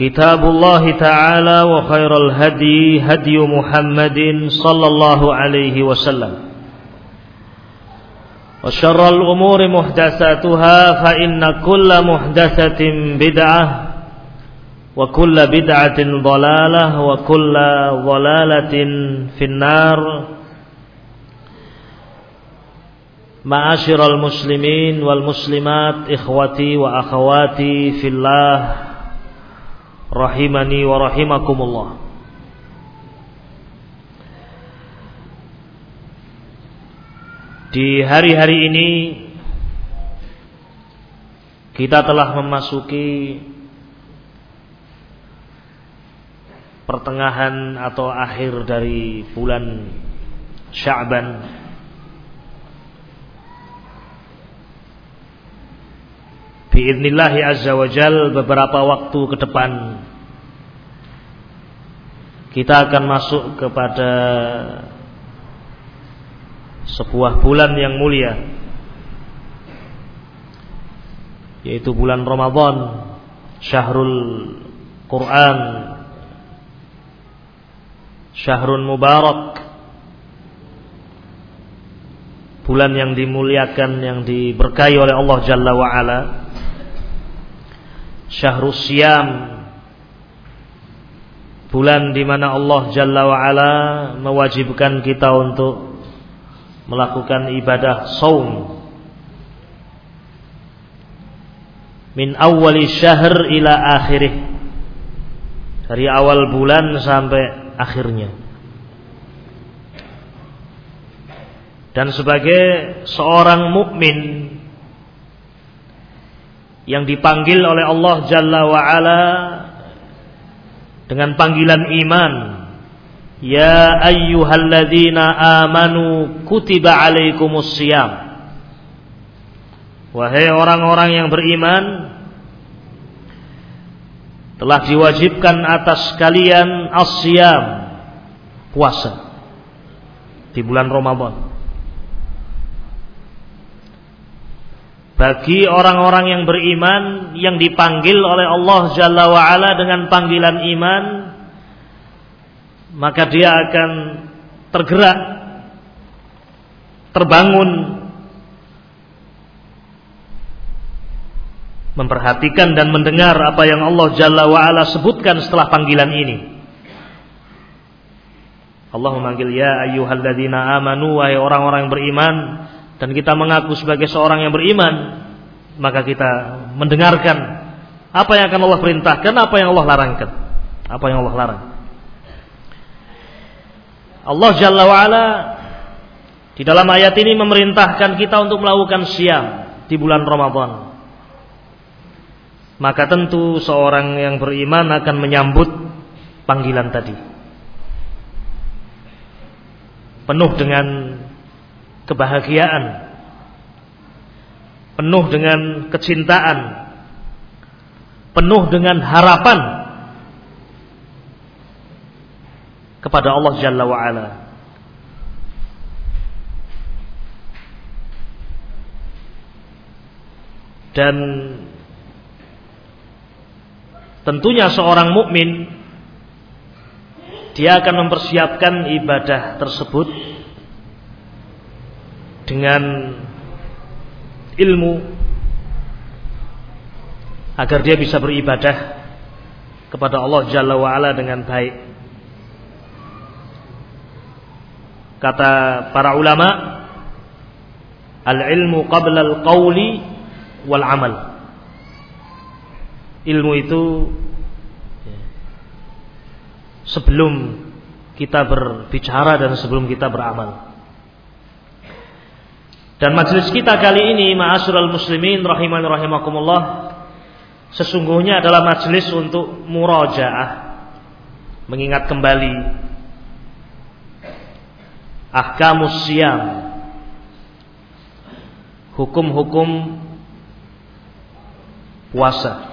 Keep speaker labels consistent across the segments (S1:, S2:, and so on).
S1: كتاب الله تعالى وخير الهدي هدي محمد صلى الله عليه وسلم. وشر الأمور محدثاتها فإن كل محدثة بدعة وكل بدعة ضلالة وكل ضلالة في النار. معاشر المسلمين والمسلمات إخوتي وأخواتي في الله rahimani wa rahimakumullah. Di hari-hari ini kita telah memasuki pertengahan atau akhir dari bulan Sya'ban Biidnillahi azza wa jal beberapa waktu ke depan kita akan masuk kepada sebuah bulan yang mulia yaitu bulan Ramadan Syahrul Quran Syahrun Mubarak bulan yang dimuliakan yang diberkahi oleh Allah Jalla wa ala Syahrul Siyam Bulan di mana Allah Jalla wa mewajibkan kita untuk melakukan ibadah saum. Min awali syahr ila akhirih. Dari awal bulan sampai akhirnya. Dan sebagai seorang mukmin yang dipanggil oleh Allah Jalla wa Ala dengan panggilan iman. Ya ayyuhalladzina amanu kutiba alaikumus siyam. Wahai orang-orang yang beriman telah diwajibkan atas kalian asyam puasa di bulan Ramadan bagi orang-orang yang beriman yang dipanggil oleh Allah Jalla wa ala dengan panggilan iman maka dia akan tergerak terbangun memperhatikan dan mendengar apa yang Allah Jalla wa ala sebutkan setelah panggilan ini. Allah memanggil ya ayyuhalladzina amanu wahai orang-orang yang beriman dan kita mengaku sebagai seorang yang beriman, maka kita mendengarkan apa yang akan Allah perintahkan, apa yang Allah larangkan, apa yang Allah larang. Allah Jalla wa'ala di dalam ayat ini memerintahkan kita untuk melakukan siam di bulan Ramadan. Maka tentu seorang yang beriman akan menyambut panggilan tadi. Penuh dengan kebahagiaan. Penuh dengan kecintaan. Penuh dengan harapan kepada Allah Jalla wa'ala. Dan tentunya seorang mukmin dia akan mempersiapkan ibadah tersebut dengan ilmu agar dia bisa beribadah kepada Allah Jalla wa'ala dengan baik. Kata para ulama, al-ilmu qabla al-qawli wal amal. Ilmu itu sebelum kita berbicara dan sebelum kita beramal. Dan majelis kita kali ini ma'asyiral muslimin rahiman rahimakumullah sesungguhnya adalah majelis untuk murajaah mengingat kembali ahkamus siam hukum-hukum puasa.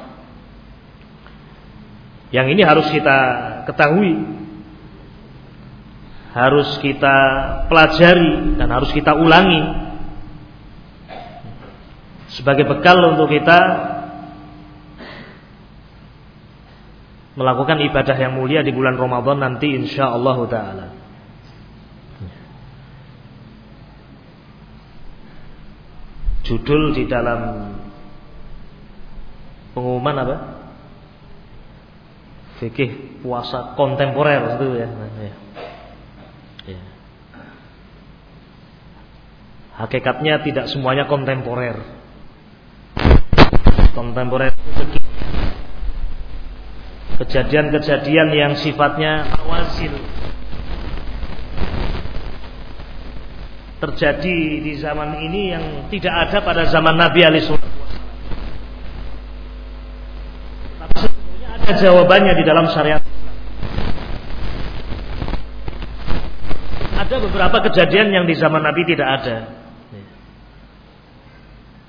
S1: Yang ini harus kita ketahui harus kita pelajari dan harus kita ulangi sebagai bekal untuk kita melakukan ibadah yang mulia di bulan Ramadan nanti insya Allah taala. Judul di dalam pengumuman apa? Fikih puasa kontemporer itu ya. ya. ya. Hakikatnya tidak semuanya kontemporer kontemporer kejadian-kejadian yang sifatnya awasil terjadi di zaman ini yang tidak ada pada zaman Nabi Ali Tapi ada jawabannya di dalam syariat. Ada beberapa kejadian yang di zaman Nabi tidak ada.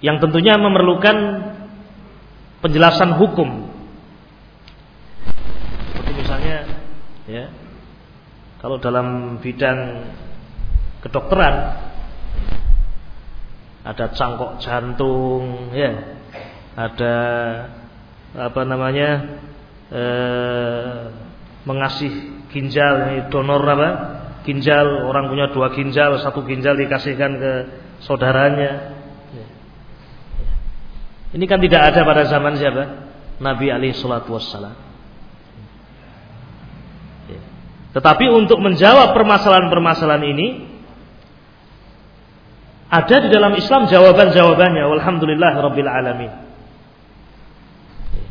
S1: Yang tentunya memerlukan penjelasan hukum. Seperti misalnya ya. Kalau dalam bidang kedokteran ada cangkok jantung ya. Ada apa namanya? Eh, mengasih ginjal donor apa? Ginjal orang punya dua ginjal, satu ginjal dikasihkan ke saudaranya ini kan tidak ada pada zaman siapa? Nabi Ali Shallallahu Wassalam. Ya. Tetapi untuk menjawab permasalahan-permasalahan ini ada di dalam Islam jawaban-jawabannya. Alhamdulillah Rabbil Alamin. Ya.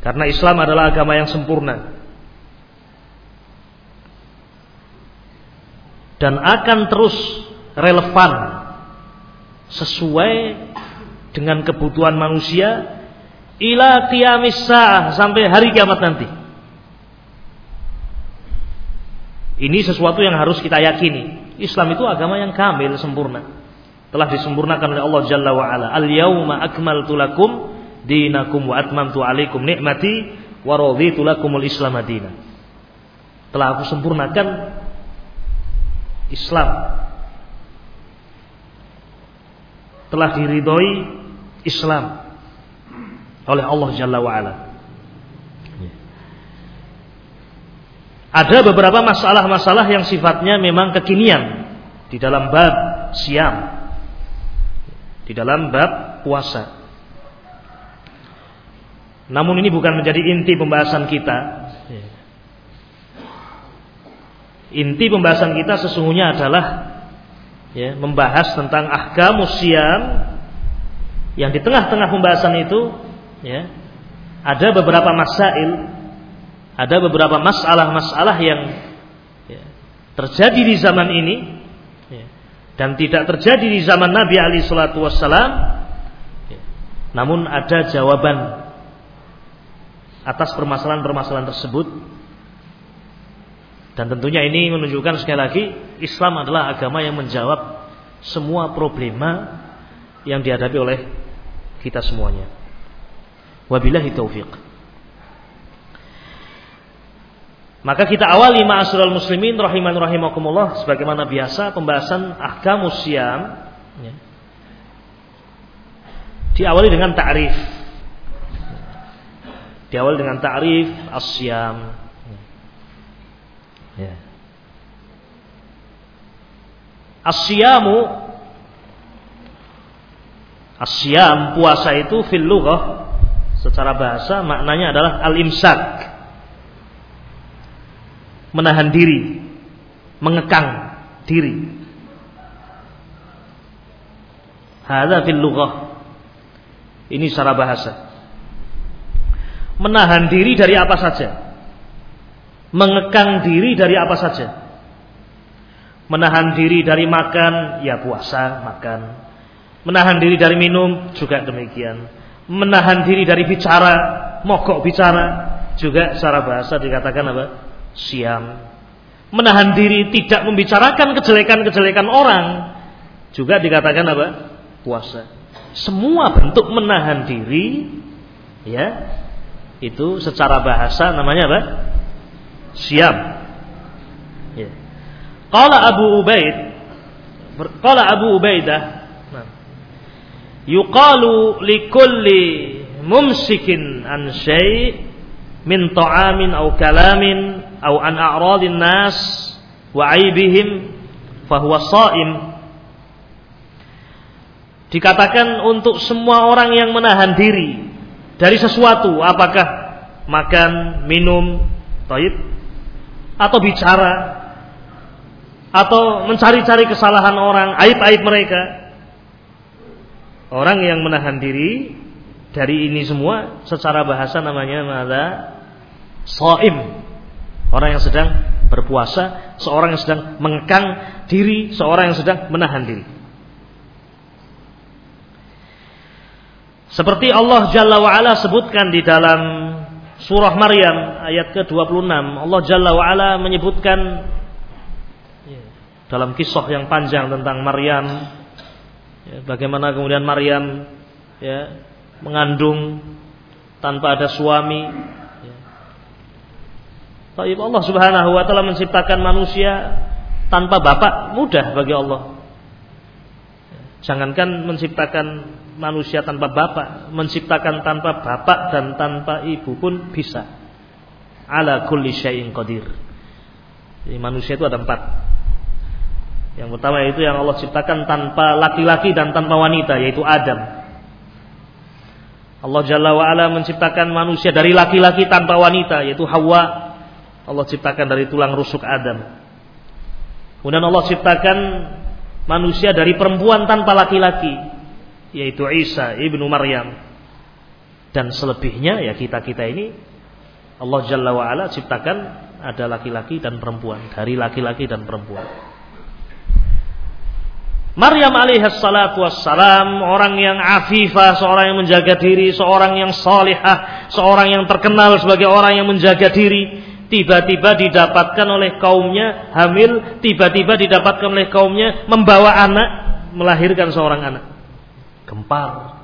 S1: Karena Islam adalah agama yang sempurna. Dan akan terus relevan sesuai dengan kebutuhan manusia ila qiyamis sampai hari kiamat nanti. Ini sesuatu yang harus kita yakini. Islam itu agama yang kamil, sempurna. Telah disempurnakan oleh Allah Jalla wa ala. Al-yauma akmaltu lakum dinakum wa atmamtu alaikum nikmati wa raditu lakumul Islam madina. Telah aku sempurnakan Islam. Telah diridhoi Islam oleh Allah Jalla wa'ala. Ada beberapa masalah-masalah yang sifatnya memang kekinian di dalam bab siam, di dalam bab puasa. Namun ini bukan menjadi inti pembahasan kita. Inti pembahasan kita sesungguhnya adalah ya, membahas tentang ahkamus siam yang di tengah-tengah pembahasan itu ya ada beberapa masail ada beberapa masalah-masalah yang ya, terjadi di zaman ini ya, dan tidak terjadi di zaman Nabi Ali Shallallahu Wasallam. Ya, namun ada jawaban atas permasalahan-permasalahan tersebut dan tentunya ini menunjukkan sekali lagi Islam adalah agama yang menjawab semua problema yang dihadapi oleh kita semuanya. Wabillahi taufiq. Maka kita awali ma'asyiral muslimin rahiman rahimakumullah sebagaimana biasa pembahasan ahkamus siam ya. Diawali dengan ta'rif. Diawali dengan ta'rif as-siam. Ya. As-siyam puasa itu fil lughah secara bahasa maknanya adalah al-imsak. Menahan diri, mengekang diri. Hadza fil lughah. Ini secara bahasa. Menahan diri dari apa saja. Mengekang diri dari apa saja. Menahan diri dari makan, ya puasa, makan Menahan diri dari minum juga demikian. Menahan diri dari bicara, mogok bicara juga secara bahasa dikatakan apa? Siam. Menahan diri tidak membicarakan kejelekan-kejelekan orang juga dikatakan apa? Puasa. Semua bentuk menahan diri ya itu secara bahasa namanya apa? Siam. Ya. Qala Abu Ubaid Qala Abu Ubaidah yuqalu likulli mumsikin an syai' min ta'amin aw kalamin aw an a'radin nas wa aibihim fahuwa sha'im dikatakan untuk semua orang yang menahan diri dari sesuatu apakah makan, minum, taib atau bicara atau mencari-cari kesalahan orang, aib-aib mereka Orang yang menahan diri dari ini semua secara bahasa namanya mada soim. Orang yang sedang berpuasa, seorang yang sedang mengekang diri, seorang yang sedang menahan diri. Seperti Allah Jalla wa'ala sebutkan di dalam surah Maryam ayat ke-26. Allah Jalla wa'ala menyebutkan dalam kisah yang panjang tentang Maryam Ya, bagaimana kemudian Maryam ya, mengandung tanpa ada suami. Ya. Allah Subhanahu wa taala menciptakan manusia tanpa bapak mudah bagi Allah. Jangankan menciptakan manusia tanpa bapak, menciptakan tanpa bapak dan tanpa ibu pun bisa. Ala kulli syai'in qadir. Jadi manusia itu ada empat yang pertama itu yang Allah ciptakan tanpa laki-laki dan tanpa wanita yaitu Adam. Allah Jalla wa ala menciptakan manusia dari laki-laki tanpa wanita yaitu Hawa. Allah ciptakan dari tulang rusuk Adam. Kemudian Allah ciptakan manusia dari perempuan tanpa laki-laki yaitu Isa ibnu Maryam. Dan selebihnya ya kita-kita ini Allah Jalla wa ala ciptakan ada laki-laki dan perempuan, dari laki-laki dan perempuan. Maryam alaihi salatu wassalam orang yang afifah, seorang yang menjaga diri, seorang yang salihah, seorang yang terkenal sebagai orang yang menjaga diri, tiba-tiba didapatkan oleh kaumnya hamil, tiba-tiba didapatkan oleh kaumnya membawa anak, melahirkan seorang anak. Gempar.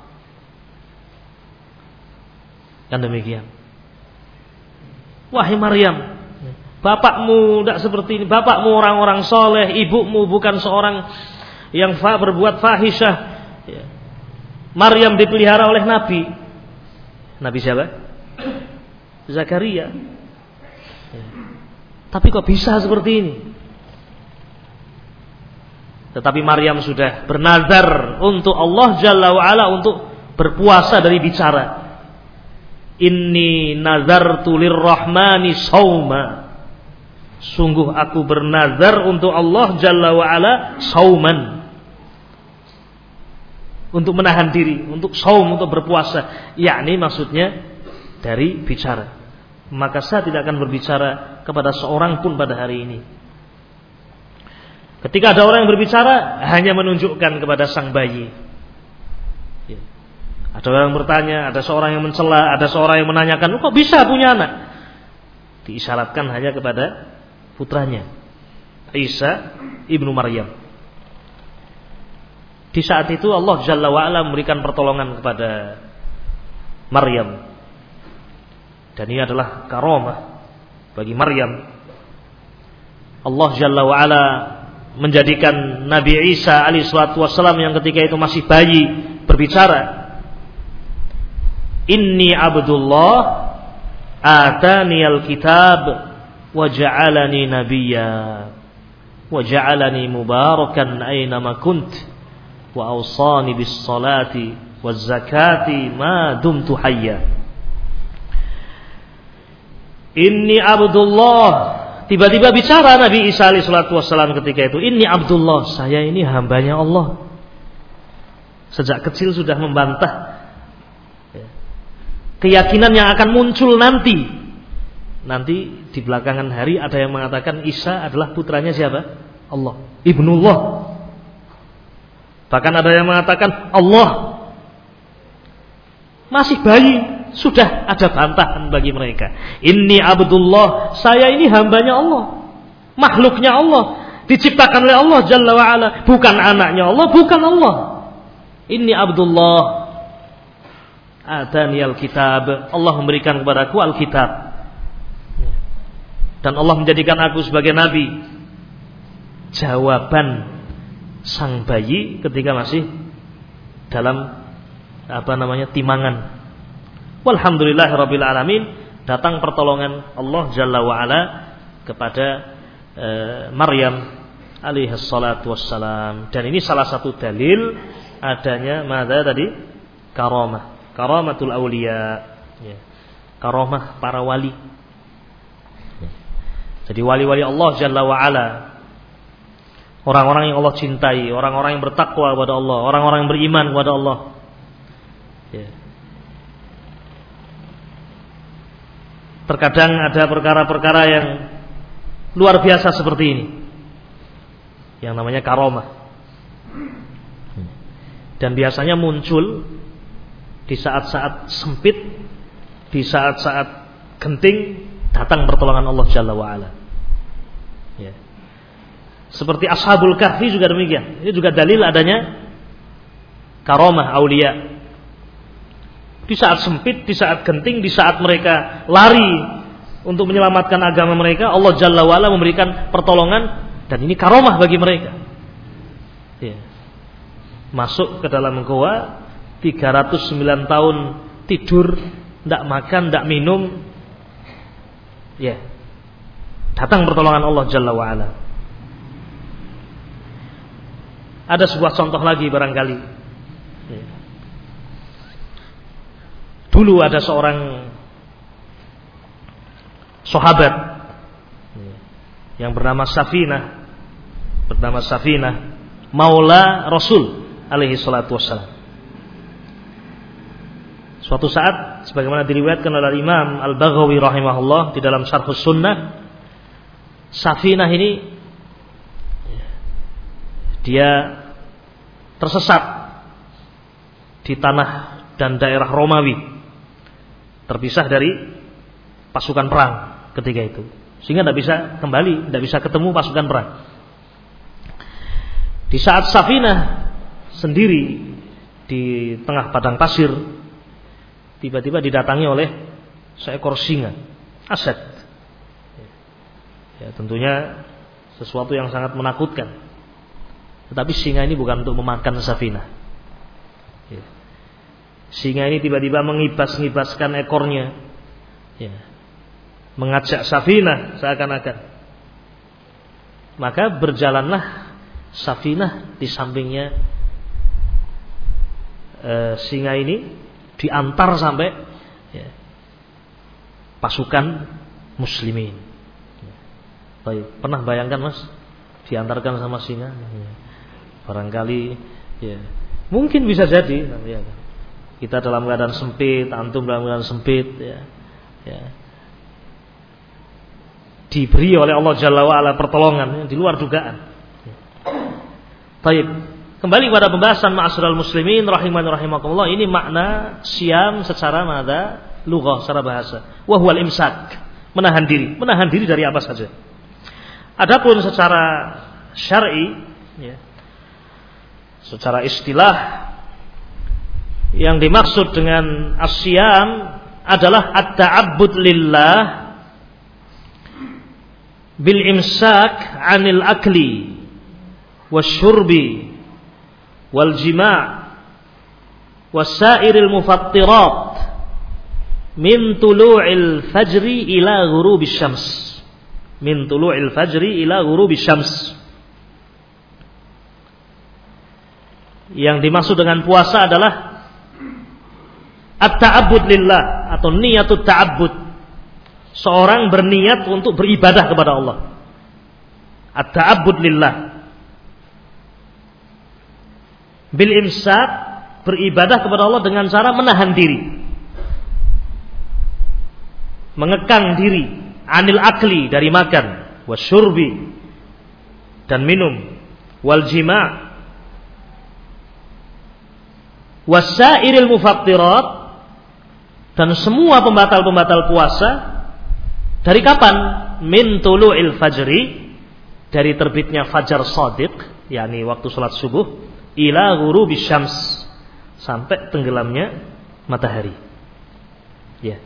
S1: Kan demikian. Wahai Maryam, bapakmu tidak seperti ini, bapakmu orang-orang soleh, ibumu bukan seorang yang fa berbuat fahisyah. Ya. Maryam dipelihara oleh Nabi. Nabi siapa? Zakaria. Ya. Tapi kok bisa seperti ini? Tetapi Maryam sudah bernazar untuk Allah Jalla wa'ala untuk berpuasa dari bicara. Inni nazartu lirrahmani sauma. Sungguh aku bernazar untuk Allah Jalla wa'ala sauman untuk menahan diri, untuk saum, untuk berpuasa. Yakni maksudnya dari bicara. Maka saya tidak akan berbicara kepada seorang pun pada hari ini. Ketika ada orang yang berbicara hanya menunjukkan kepada sang bayi. Ya. Ada orang yang bertanya, ada seorang yang mencela, ada seorang yang menanyakan, kok bisa punya anak? Diisyaratkan hanya kepada putranya, Isa ibnu Maryam. Di saat itu Allah Jalla wa'ala memberikan pertolongan kepada Maryam. Dan ini adalah karomah bagi Maryam. Allah Jalla wa'ala menjadikan Nabi Isa alaihissalatu wassalam yang ketika itu masih bayi berbicara. Inni abdullah atani alkitab wa ja'alani nabiyya wa mubarakan aynama kunt wa awsani bis salati waz zakati ma dumtu hayya Inni Abdullah Tiba-tiba bicara Nabi Isa alaihissalatu wassalam ketika itu, "Ini Abdullah, saya ini hambanya Allah." Sejak kecil sudah membantah ya, keyakinan yang akan muncul nanti. Nanti di belakangan hari ada yang mengatakan Isa adalah putranya siapa? Allah, ibnullah. Bahkan ada yang mengatakan Allah masih bayi sudah ada bantahan bagi mereka. Ini Abdullah, saya ini hambanya Allah. Makhluknya Allah. Diciptakan oleh Allah Jalla wa'ala. Bukan anaknya Allah, bukan Allah. Ini Abdullah. Adani kitab Allah memberikan kepadaku Alkitab. Dan Allah menjadikan aku sebagai Nabi. Jawaban sang bayi ketika masih dalam apa namanya timangan Walhamdulillah Rabbil Alamin datang pertolongan Allah Jalla wa'ala kepada e, Maryam alaihi salatu wassalam. Dan ini salah satu dalil adanya mada tadi karamah, karamatul aulia. Ya. Karamah para wali. Jadi wali-wali Allah Jalla wa'ala Orang-orang yang Allah cintai Orang-orang yang bertakwa kepada Allah Orang-orang yang beriman kepada Allah ya. Terkadang ada perkara-perkara yang luar biasa seperti ini. Yang namanya karomah. Dan biasanya muncul di saat-saat sempit, di saat-saat genting, datang pertolongan Allah Jalla wa'ala. Seperti Ashabul Kahfi juga demikian. Ini juga dalil adanya karomah aulia di saat sempit, di saat genting, di saat mereka lari untuk menyelamatkan agama mereka, Allah Jalla wa'ala memberikan pertolongan dan ini karomah bagi mereka. Ya. Masuk ke dalam goa 309 tahun tidur, tidak makan, tidak minum. Ya. Datang pertolongan Allah Jalla wa'ala. Ada sebuah contoh lagi barangkali. Ya. Dulu ada seorang sahabat yang bernama Safina, bernama Safina, Maula Rasul alaihi salatu wassalam. Suatu saat sebagaimana diriwayatkan oleh Imam Al-Baghawi rahimahullah di dalam Syarhus Sunnah, Safinah ini dia tersesat di tanah dan daerah Romawi terpisah dari pasukan perang ketika itu sehingga tidak bisa kembali tidak bisa ketemu pasukan perang. Di saat Safinah sendiri di tengah padang pasir tiba-tiba didatangi oleh seekor singa aset ya tentunya sesuatu yang sangat menakutkan tetapi singa ini bukan untuk memakan Safinah ya. Singa ini tiba-tiba mengibas-ngibaskan ekornya. Ya. Mengajak Safinah seakan-akan. Maka berjalanlah Safinah di sampingnya e, singa ini diantar sampai ya, pasukan muslimin. Ya. Baik, pernah bayangkan Mas diantarkan sama singa? Ya. Barangkali ya mungkin bisa jadi ya. Kita dalam keadaan sempit, antum dalam keadaan sempit ya. ya. Diberi oleh Allah Jalla wa'ala pertolongan yang di luar dugaan. Taib. Kembali pada pembahasan ma'asyiral muslimin rahiman rahimakumullah ini makna siam secara mada lughah secara bahasa. Wa huwal imsak, menahan diri. Menahan diri dari apa saja. Adapun secara syar'i ya, secara istilah yang dimaksud dengan asyam adalah at-ta'abbud lillah bil imsak 'anil akli wasyurbi wal jima' wasairil mufattirat min tulu'il fajri ila ghurubis syams. Min tulu'il fajri ila ghurubis syams yang dimaksud dengan puasa adalah at-ta'abbud lillah atau niyatut ta'abbud. Seorang berniat untuk beribadah kepada Allah. At-ta'abbud lillah. Bil imsak beribadah kepada Allah dengan cara menahan diri. Mengekang diri anil akli dari makan wasyurbi dan minum. Wal jima' wasairil mufattirat dan semua pembatal-pembatal puasa dari kapan min tulu'il fajri dari terbitnya fajar sadiq yakni waktu salat subuh ila ghurubi syams sampai tenggelamnya matahari. Ya.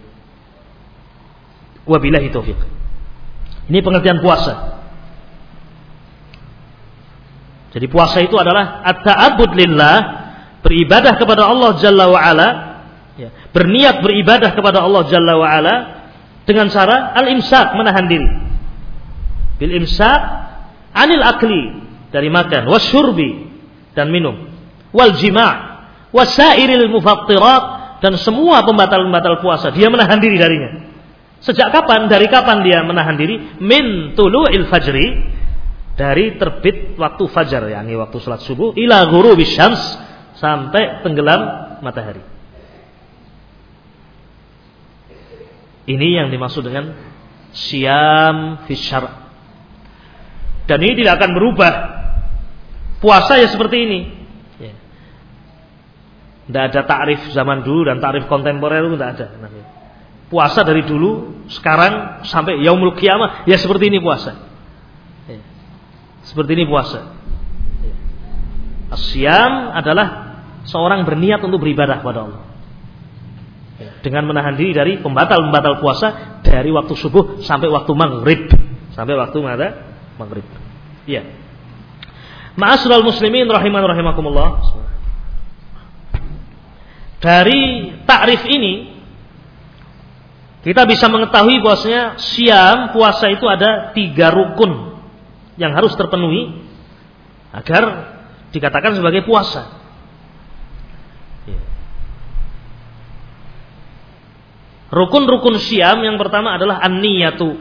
S1: Wabillahi taufik. Ini pengertian puasa. Jadi puasa itu adalah at-ta'abbud lillah, beribadah kepada Allah Jalla wa ala, ya, berniat beribadah kepada Allah Jalla wa ala dengan cara al-imsak, menahan diri. Bil imsak anil akli dari makan, wasyurbi dan minum. Wal jima' wasairil mufattirat dan semua pembatal-pembatal puasa dia menahan diri darinya. Sejak kapan dari kapan dia menahan diri? Min tulu'il fajri dari terbit waktu fajar yakni waktu salat subuh ila ghurubi syams sampai tenggelam matahari ini yang dimaksud dengan siam fisyar dan ini tidak akan berubah Puasa ya seperti ini. Tidak ya. ada takrif zaman dulu dan takrif kontemporer itu tidak ada. Puasa dari dulu, sekarang sampai yaumul kiamah ya seperti ini puasa. Ya. Seperti ini puasa. Ya. Asyam adalah seorang berniat untuk beribadah kepada Allah. Dengan menahan diri dari pembatal-pembatal puasa dari waktu subuh sampai waktu maghrib. Sampai waktu mana? Maghrib. Iya. Ma'asyiral muslimin rahiman rahimakumullah. Dari takrif ini kita bisa mengetahui bahwasanya siam puasa itu ada tiga rukun yang harus terpenuhi agar dikatakan sebagai puasa. Rukun-rukun siam yang pertama adalah an-niyatu.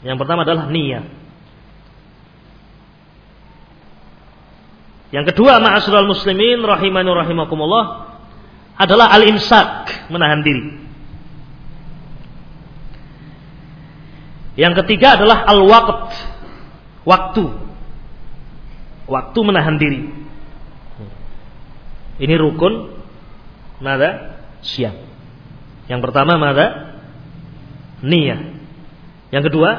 S1: Yang pertama adalah niat. Yang kedua ma'asyiral muslimin rahimani rahimakumullah adalah al-imsak, menahan diri. Yang ketiga adalah al-waqt, waktu. Waktu menahan diri. Ini rukun nada siap. Yang pertama nada niyah. Yang kedua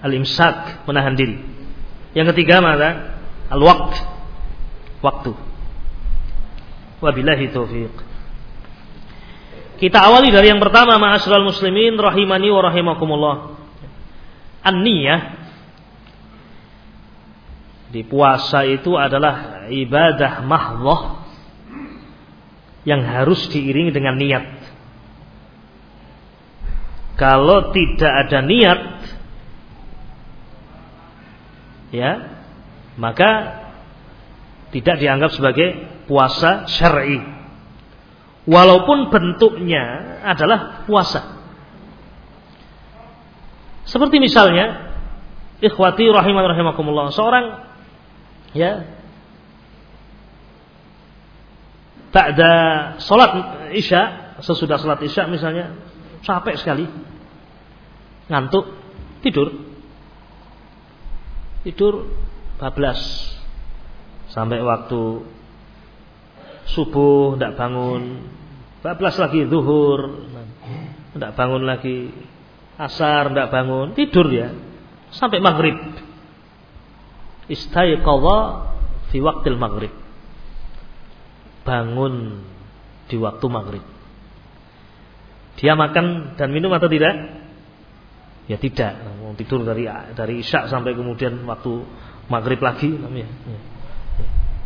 S1: al-imsak, menahan diri. Yang ketiga nada al-waqt, waktu. Wabillahi taufiq. Kita awali dari yang pertama ma'asyiral muslimin rahimani wa rahimakumullah. An-niyah di puasa itu adalah ibadah mahdhah yang harus diiringi dengan niat. Kalau tidak ada niat ya, maka tidak dianggap sebagai puasa syar'i. Walaupun bentuknya adalah puasa. Seperti misalnya ikhwati rahiman rahimakumullah, seorang ya tak ada salat Isya, sesudah salat Isya misalnya capek sekali. Ngantuk, tidur. Tidur bablas sampai waktu subuh tidak bangun, bablas lagi zuhur, tidak bangun lagi, asar tidak bangun, tidur ya sampai maghrib. Istaiqadha fi waktil maghrib. Bangun di waktu maghrib. Dia makan dan minum atau tidak? Ya tidak. Tidur dari dari isya sampai kemudian waktu maghrib lagi namanya. Ya.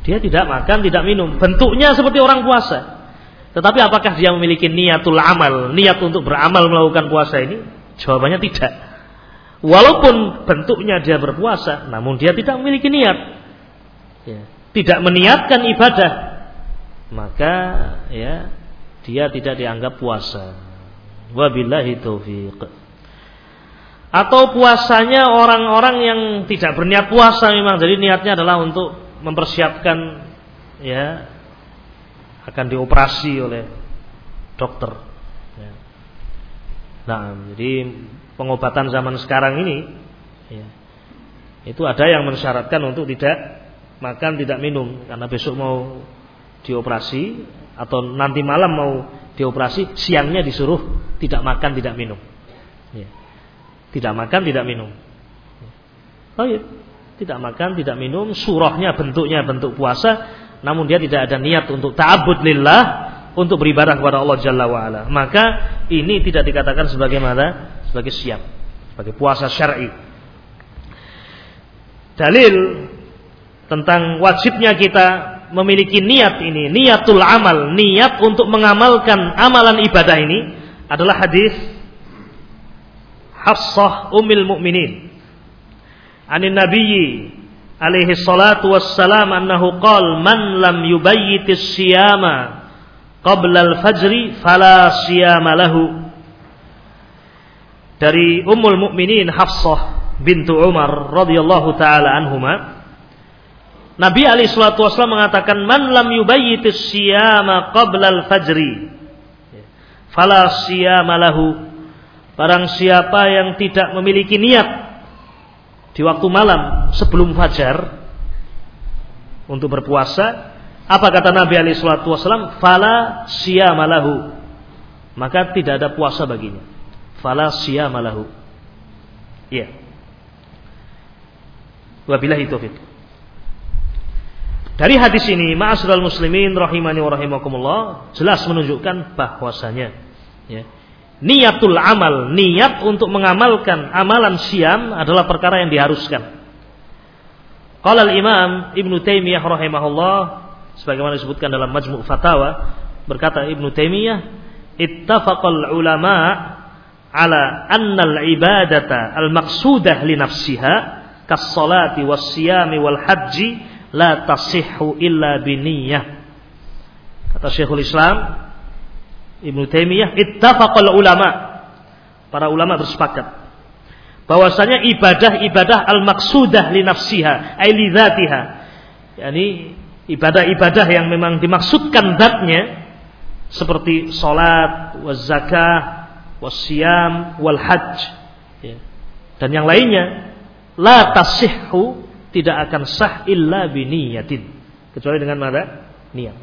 S1: Dia tidak makan, tidak minum. Bentuknya seperti orang puasa. Tetapi apakah dia memiliki niatul amal, niat untuk beramal melakukan puasa ini? Jawabannya tidak. Walaupun bentuknya dia berpuasa, namun dia tidak memiliki niat. Ya. Tidak meniatkan ibadah, maka ya dia tidak dianggap puasa. Wabillahi taufiq. Atau puasanya orang-orang yang tidak berniat puasa memang jadi niatnya adalah untuk mempersiapkan ya akan dioperasi oleh dokter. Ya. Nah, jadi pengobatan zaman sekarang ini ya, itu ada yang mensyaratkan untuk tidak makan, tidak minum karena besok mau dioperasi atau nanti malam mau dioperasi, siangnya disuruh tidak makan, tidak minum. Ya. Tidak makan, tidak minum. Oh iya. Tidak makan, tidak minum, surahnya bentuknya bentuk puasa, namun dia tidak ada niat untuk ta'abbud lillah, untuk beribadah kepada Allah Jalla wa ala. Maka ini tidak dikatakan sebagai mana? Sebagai siap, sebagai puasa syar'i. Dalil tentang wajibnya kita memiliki niat ini, niatul amal, niat untuk mengamalkan amalan ibadah ini adalah hadis Hafsah Ummul Mukminin anin nabiyyi alaihi salatu wassalam annahu qal man lam yubayyitis siyama qabla al-fajri fala siyama lahu. Dari Ummul Mukminin Hafsah bintu Umar radhiyallahu taala anhuma Nabi alaihi salatu wasallam mengatakan man lam yubayyitis siyama qabla al-fajri fala siyama lahu. Barang siapa yang tidak memiliki niat di waktu malam sebelum fajar untuk berpuasa apa kata Nabi alaihi salatu wasallam fala siyamalahu maka tidak ada puasa baginya. Fala siyamalahu iya. Wabillahi taufik dari hadis ini ma'asyiral muslimin rahimani wa rahimakumullah jelas menunjukkan bahwasanya ya niatul amal, niat untuk mengamalkan amalan siam adalah perkara yang diharuskan. Qala al-Imam Ibnu Taimiyah rahimahullah sebagaimana disebutkan dalam Majmu' Fatawa berkata Ibnu Taimiyah ittafaqal ulama ala anna al-ibadata al-maqsudah li nafsiha kas-salati was-siyami wal haji la tasihhu illa biniyah kata Syekhul Islam Ibnu Taimiyah ittafaqal ulama. Para ulama bersepakat bahwasanya ibadah-ibadah al-maqsudah li nafsiha, ay li dzatiha. Yani ibadah-ibadah yang memang dimaksudkan zatnya seperti salat, zakah, was siyam, wal hajj ya. dan yang lainnya la tasihhu tidak akan sah illa biniyatin kecuali dengan mana? niat.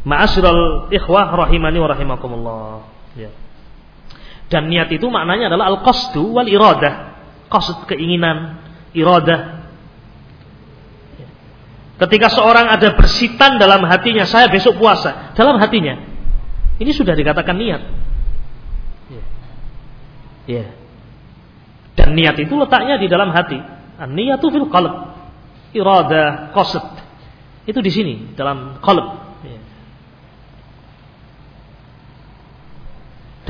S1: Ma'asyiral ikhwah rahimani wa rahimakumullah. Ya. Dan niat itu maknanya adalah al-qasdu wal iradah. Qasd keinginan, iradah. Ya. Ketika seorang ada bersitan dalam hatinya, saya besok puasa, dalam hatinya. Ini sudah dikatakan niat. Ya. ya. Dan niat itu letaknya di dalam hati. An-niyatu fil qalb. Iradah, qasd. Itu di sini dalam qalb.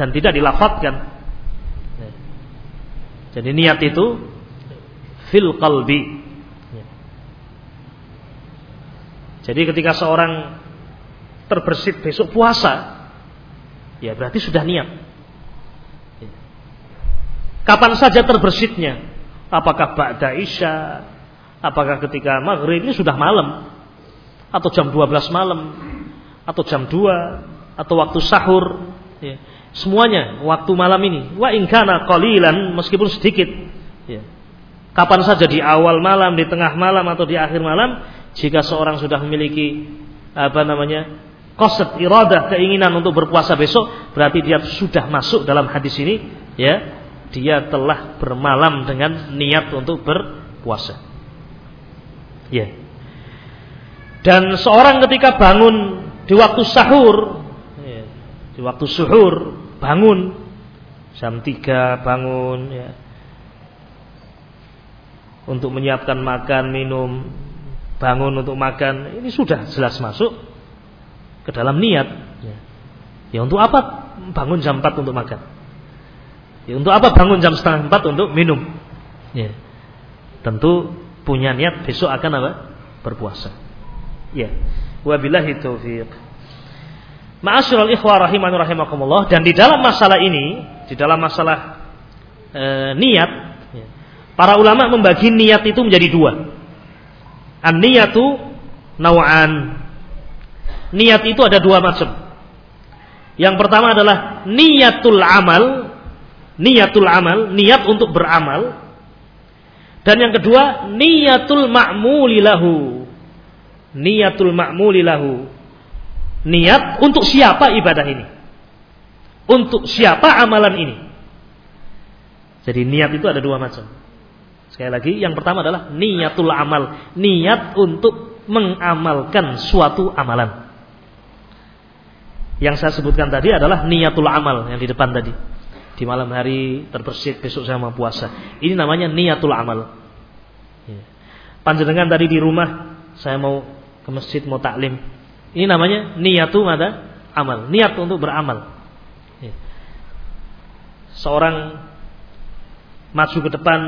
S1: dan tidak dilafatkan. Jadi niat itu fil qalbi. Jadi ketika seorang terbersit besok puasa, ya berarti sudah niat. Kapan saja terbersitnya? Apakah ba'da isya? Apakah ketika maghrib ini sudah malam? Atau jam 12 malam? Atau jam 2? Atau waktu sahur? Ya. Semuanya waktu malam ini. Wa in kana qalilan meskipun sedikit. Ya. Kapan saja di awal malam, di tengah malam atau di akhir malam, jika seorang sudah memiliki apa namanya koset iradah keinginan untuk berpuasa besok, berarti dia sudah masuk dalam hadis ini, ya, dia telah bermalam dengan niat untuk berpuasa. Ya. Dan seorang ketika bangun di waktu sahur, ya, di waktu suhur, bangun jam 3 bangun ya, untuk menyiapkan makan, minum, bangun untuk makan, ini sudah jelas masuk ke dalam niat. Ya, ya untuk apa bangun jam 4 untuk makan? Ya, untuk apa bangun jam setengah 4 untuk minum? Ya. Tentu punya niat besok akan apa? Berpuasa. Ya. Wabillahi taufiq. Ma'asyiral ikhwah rahimani rahimakumullah dan di dalam masalah ini, di dalam masalah e, niat Para ulama membagi niat itu menjadi dua. An-niyatu naw'an. Niat itu ada dua macam. Yang pertama adalah niatul amal, niatul amal, niat untuk beramal. Dan yang kedua, niatul ma'muli lahu. Niatul ma'muli lahu. Niat untuk siapa ibadah ini? Untuk siapa amalan ini? Jadi niat itu ada dua macam. Sekali lagi, yang pertama adalah niatul amal, niat untuk mengamalkan suatu amalan. Yang saya sebutkan tadi adalah niatul amal yang di depan tadi. Di malam hari terbersit besok saya mau puasa. Ini namanya niatul amal. Ya. Panjenengan tadi di rumah saya mau ke masjid mau taklim. Ini namanya niatul ada amal, niat untuk beramal. Ya. Seorang maju ke depan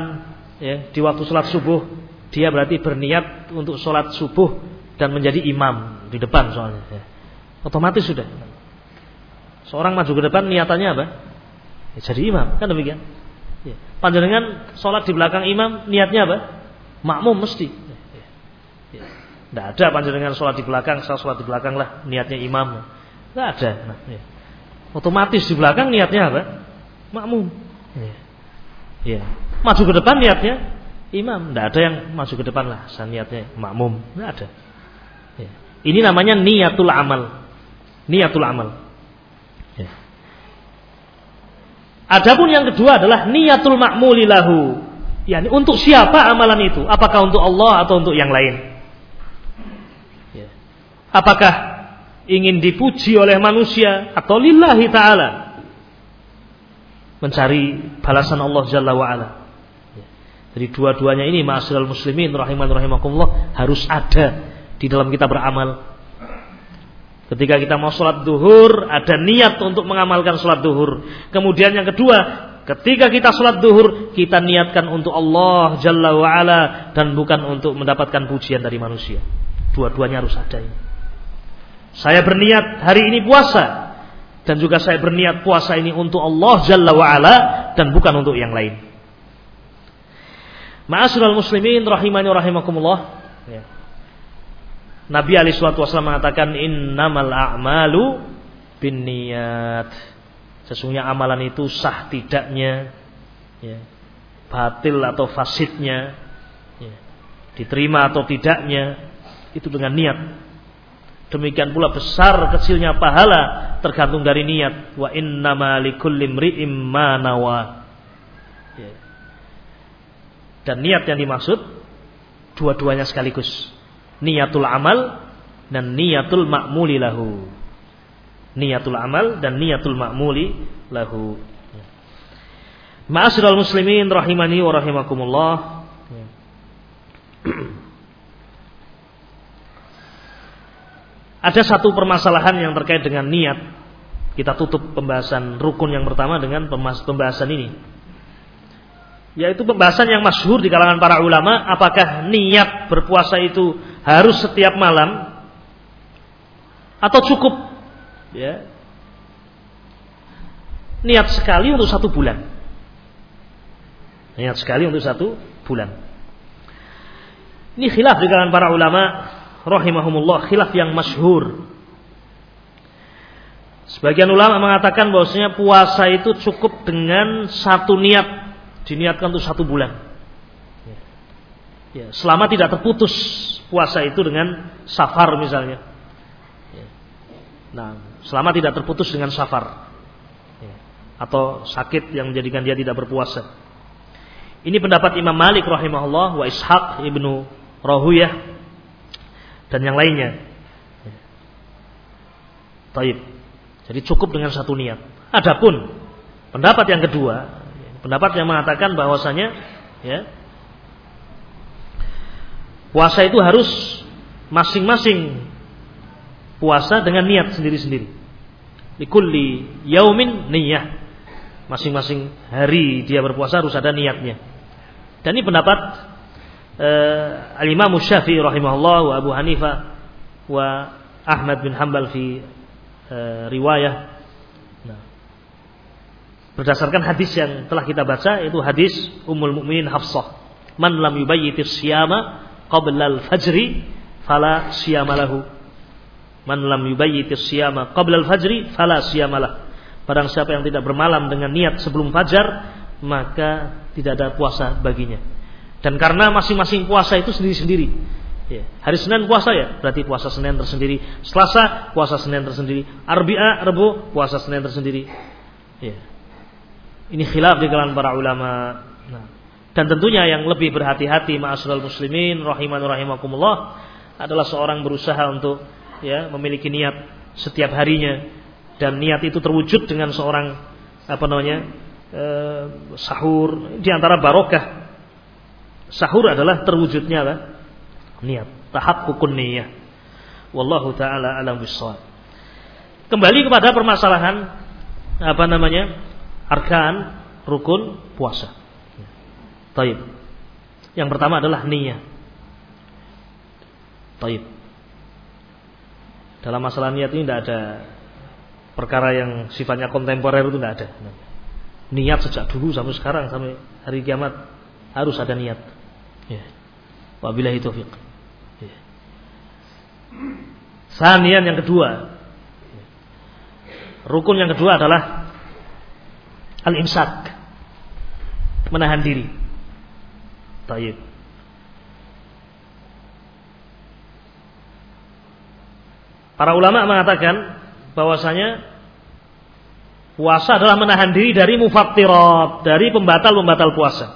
S1: ya, di waktu sholat subuh dia berarti berniat untuk sholat subuh dan menjadi imam di depan soalnya ya. otomatis sudah seorang maju ke depan niatannya apa ya, jadi imam kan demikian ya. panjenengan sholat di belakang imam niatnya apa makmum mesti ya. Ya. Tidak ada panjenengan sholat di belakang saya sholat di belakang lah niatnya imam tidak ada nah, ya. otomatis di belakang niatnya apa makmum ya. ya maju ke depan niatnya imam. Tidak ada yang maju ke depan lah. Saya niatnya makmum. Tidak ada. Ya. Ini namanya niatul amal. Niatul amal. Ya. Adapun yang kedua adalah niatul makmulilahu. Yani untuk siapa amalan itu? Apakah untuk Allah atau untuk yang lain? Ya. Apakah ingin dipuji oleh manusia atau lillahi ta'ala? Mencari balasan Allah Jalla wa'ala. Jadi dua-duanya ini ma'asyiral muslimin rahiman rahimakumullah harus ada di dalam kita beramal. Ketika kita mau sholat duhur, ada niat untuk mengamalkan sholat duhur. Kemudian yang kedua, ketika kita sholat duhur, kita niatkan untuk Allah Jalla wa'ala dan bukan untuk mendapatkan pujian dari manusia. Dua-duanya harus ada ini. Saya berniat hari ini puasa dan juga saya berniat puasa ini untuk Allah Jalla wa'ala dan bukan untuk yang lain. Ma'asyiral muslimin rahimani rahimakumullah. Ya. Nabi salatu wasallam mengatakan innamal a'malu binniyat. Sesungguhnya amalan itu sah tidaknya ya. Batil atau fasidnya ya. Diterima atau tidaknya itu dengan niat. Demikian pula besar kecilnya pahala tergantung dari niat. Wa innama likulli imri'im ma nawa. Dan niat yang dimaksud dua-duanya sekaligus. Niatul amal dan niatul ma'muli lahu. Niatul amal dan niatul ma'muli lahu. Ma'asyiral muslimin rahimani wa rahimakumullah. Ada satu permasalahan yang terkait dengan niat. Kita tutup pembahasan rukun yang pertama dengan pembahasan ini yaitu pembahasan yang masyhur di kalangan para ulama apakah niat berpuasa itu harus setiap malam. Atau cukup. Ya. Niat sekali untuk satu bulan. Niat sekali untuk satu bulan. Ini khilaf di kalangan para ulama rahimahumullah khilaf yang masyhur. Sebagian ulama mengatakan bahwasanya puasa itu cukup dengan satu niat. Diniatkan untuk satu bulan. Ya. Ya, selama tidak terputus puasa itu dengan safar misalnya. Ya. Nah, selama tidak terputus dengan safar ya. atau sakit yang menjadikan dia tidak berpuasa. Ini pendapat Imam Malik rahimahullah wa Ishaq ibnu Rahuyah dan yang lainnya. Ya. Taib. Jadi cukup dengan satu niat. Adapun pendapat yang kedua, pendapat yang mengatakan bahwasanya ya, Puasa itu harus masing-masing puasa dengan niat sendiri-sendiri. Likulli yaumin niyah. Masing-masing hari dia berpuasa harus ada niatnya. Dan ini pendapat uh, Al-Imam Syafi'i rahimahullah wa Abu Hanifah wa Ahmad bin Hanbal fi uh, riwayah. Nah, berdasarkan hadis yang telah kita baca itu hadis Ummul Mukminin Hafsah. Man lam yubayyitis siyama qabla al-fajri fala siyamalahu. Man lam yubayyitis siyama qabla al-fajri fala siyamalah. Barang siapa yang tidak bermalam dengan niat sebelum fajar, maka tidak ada puasa baginya. Dan karena masing-masing puasa itu sendiri-sendiri. Ya. Hari Senin puasa ya, berarti puasa Senin tersendiri. Selasa puasa Senin tersendiri. Arbi'a, Rebu puasa Senin tersendiri. Ya. Ini khilaf di kalangan para ulama. Dan tentunya yang lebih berhati-hati ma'asyiral muslimin rahiman rahimakumullah adalah seorang berusaha untuk ya memiliki niat setiap harinya. Dan niat itu terwujud dengan seorang apa namanya eh, sahur. Di antara barokah sahur adalah terwujudnya apa? niat. Tahaqqukun niyyah. Wallahu taala alam bisawab kembali kepada permasalahan apa namanya arkan rukun puasa Taib. Yang pertama adalah niat. Taib. Dalam masalah niat ini tidak ada perkara yang sifatnya kontemporer itu tidak ada. Niat sejak dulu sampai sekarang sampai hari kiamat harus ada niat. Ya. Wabillahi taufiq. Ya. Sanian yang kedua. Rukun yang kedua adalah al-imsak. Menahan diri. Taib. Para ulama mengatakan bahwasanya puasa adalah menahan diri dari mufattirat, dari pembatal-pembatal puasa.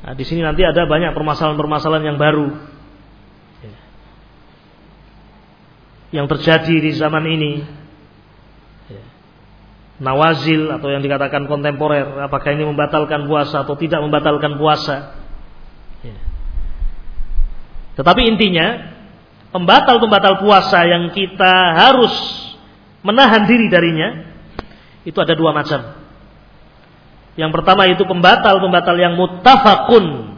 S1: Nah, di sini nanti ada banyak permasalahan-permasalahan yang baru yang terjadi di zaman ini nawazil atau yang dikatakan kontemporer, apakah ini membatalkan puasa atau tidak membatalkan puasa. Ya. Tetapi intinya pembatal-pembatal puasa yang kita harus menahan diri darinya itu ada dua macam. Yang pertama itu pembatal-pembatal yang muttafaqun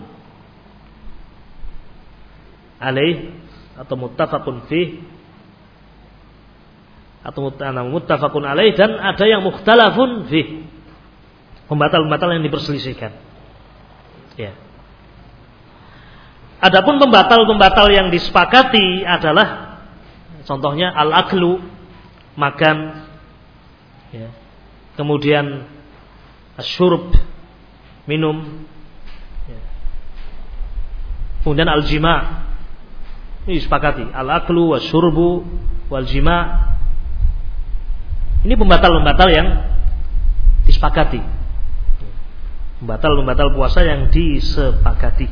S1: alaih atau muttafaqun fih atau muttafaqun alaih dan ada yang mukhtalafun fi pembatal-pembatal yang diperselisihkan. Ya. Adapun pembatal-pembatal yang disepakati adalah contohnya al-aklu makan ya. Kemudian asyurb minum ya. Kemudian al-jima' ini disepakati al-aklu wasyurbu wal jima' Ini pembatal-pembatal yang disepakati. Pembatal-pembatal puasa yang disepakati.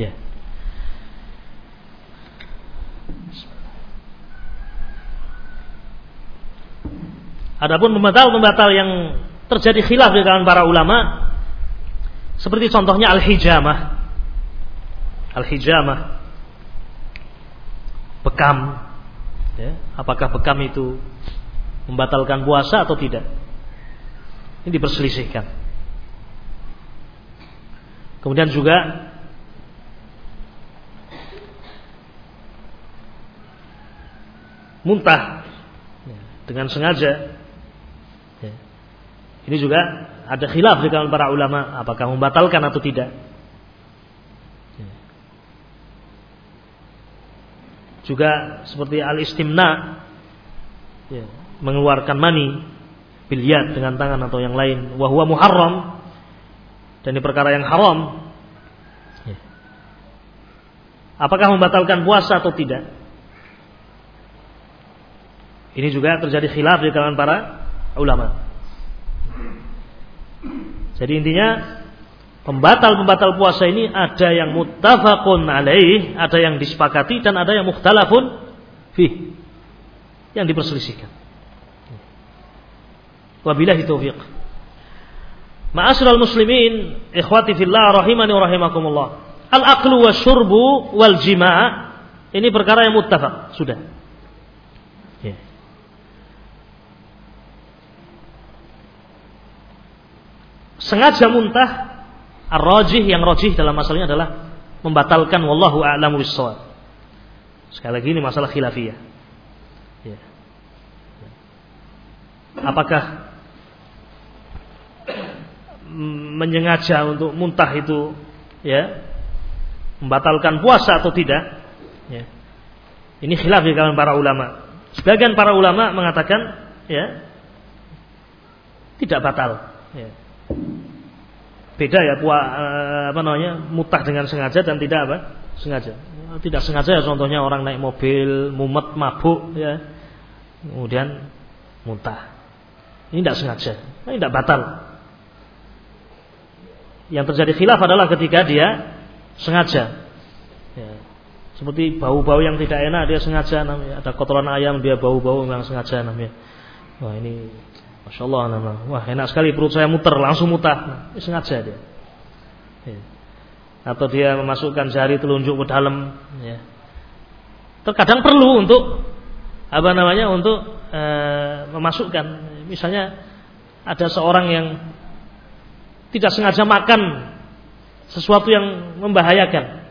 S1: Ya. Adapun pembatal-pembatal yang terjadi khilaf di kalangan para ulama seperti contohnya al-hijamah. Al-hijamah bekam Ya, apakah bekam itu membatalkan puasa atau tidak? Ini diperselisihkan. Kemudian juga muntah ya, dengan sengaja. Ya. Ini juga ada khilaf di kalangan para ulama apakah membatalkan atau tidak. Juga seperti al-istimna ya, mengeluarkan mani biliat dengan tangan atau yang lain wahwa muharram dan ini perkara yang haram. Ya. Apakah membatalkan puasa atau tidak? Ini juga terjadi khilaf di kalangan para ulama. Jadi intinya pembatal-pembatal puasa ini ada yang muttafaqun alaih, ada yang disepakati dan ada yang mukhtalafun fih. Yang diperselisihkan. Wabillahi taufiq. Ma'asyiral muslimin, ikhwati fillah rahimani wa rahimakumullah. Al-aqlu wasyurbu wal jima' ini perkara yang muttafaq, sudah. Ya. Sengaja muntah ar-rajih yang rajih dalam masalahnya adalah membatalkan wallahu a'lamu bissawab. Sekali lagi ini masalah khilafiyah. Ya. Apakah menyengaja untuk muntah itu ya membatalkan puasa atau tidak ya. ini khilaf di kalangan para ulama sebagian para ulama mengatakan ya tidak batal ya. Beda ya pua, eh, apa namanya mutah dengan sengaja dan tidak apa sengaja tidak sengaja ya contohnya orang naik mobil mumet mabuk ya kemudian muntah ini tidak sengaja ini tidak batal yang terjadi khilaf adalah ketika dia sengaja. Ya. Seperti bau-bau yang tidak enak dia sengaja namanya. Ada kotoran ayam dia bau-bau yang sengaja namanya. Wah ini Masya Allah namanya. Wah enak sekali perut saya muter langsung mutar. Nah, ini sengaja dia. Ya. Atau dia memasukkan jari telunjuk ke dalam. Ya. Terkadang perlu untuk apa namanya untuk e, memasukkan. Misalnya ada seorang yang tidak sengaja makan sesuatu yang membahayakan,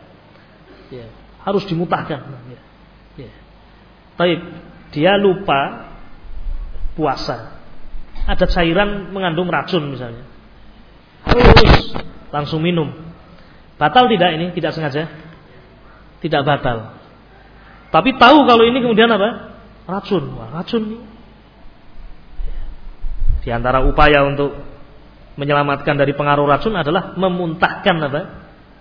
S1: ya, harus dimutahkan. Ya, ya. Baik, dia lupa puasa, ada cairan mengandung racun misalnya, harus langsung minum. Batal tidak ini? Tidak sengaja? Tidak batal. Tapi tahu kalau ini kemudian apa? Racun. Wah, racun ini. Di antara upaya untuk menyelamatkan dari pengaruh racun adalah memuntahkan apa?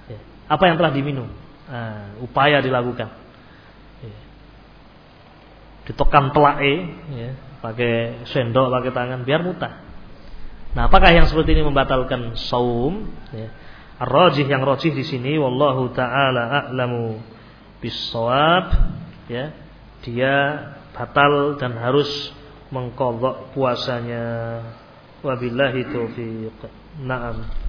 S1: Ya, apa yang telah diminum. Nah, upaya dilakukan. Ya. Ditekan telae, ya, pakai sendok, pakai tangan, biar mutah. Nah, apakah yang seperti ini membatalkan saum? Ya. Ar-rajih yang rajih di sini wallahu taala a'lamu bisawab ya. Dia batal dan harus mengkodok puasanya. Wabillahi taufiq. Naam.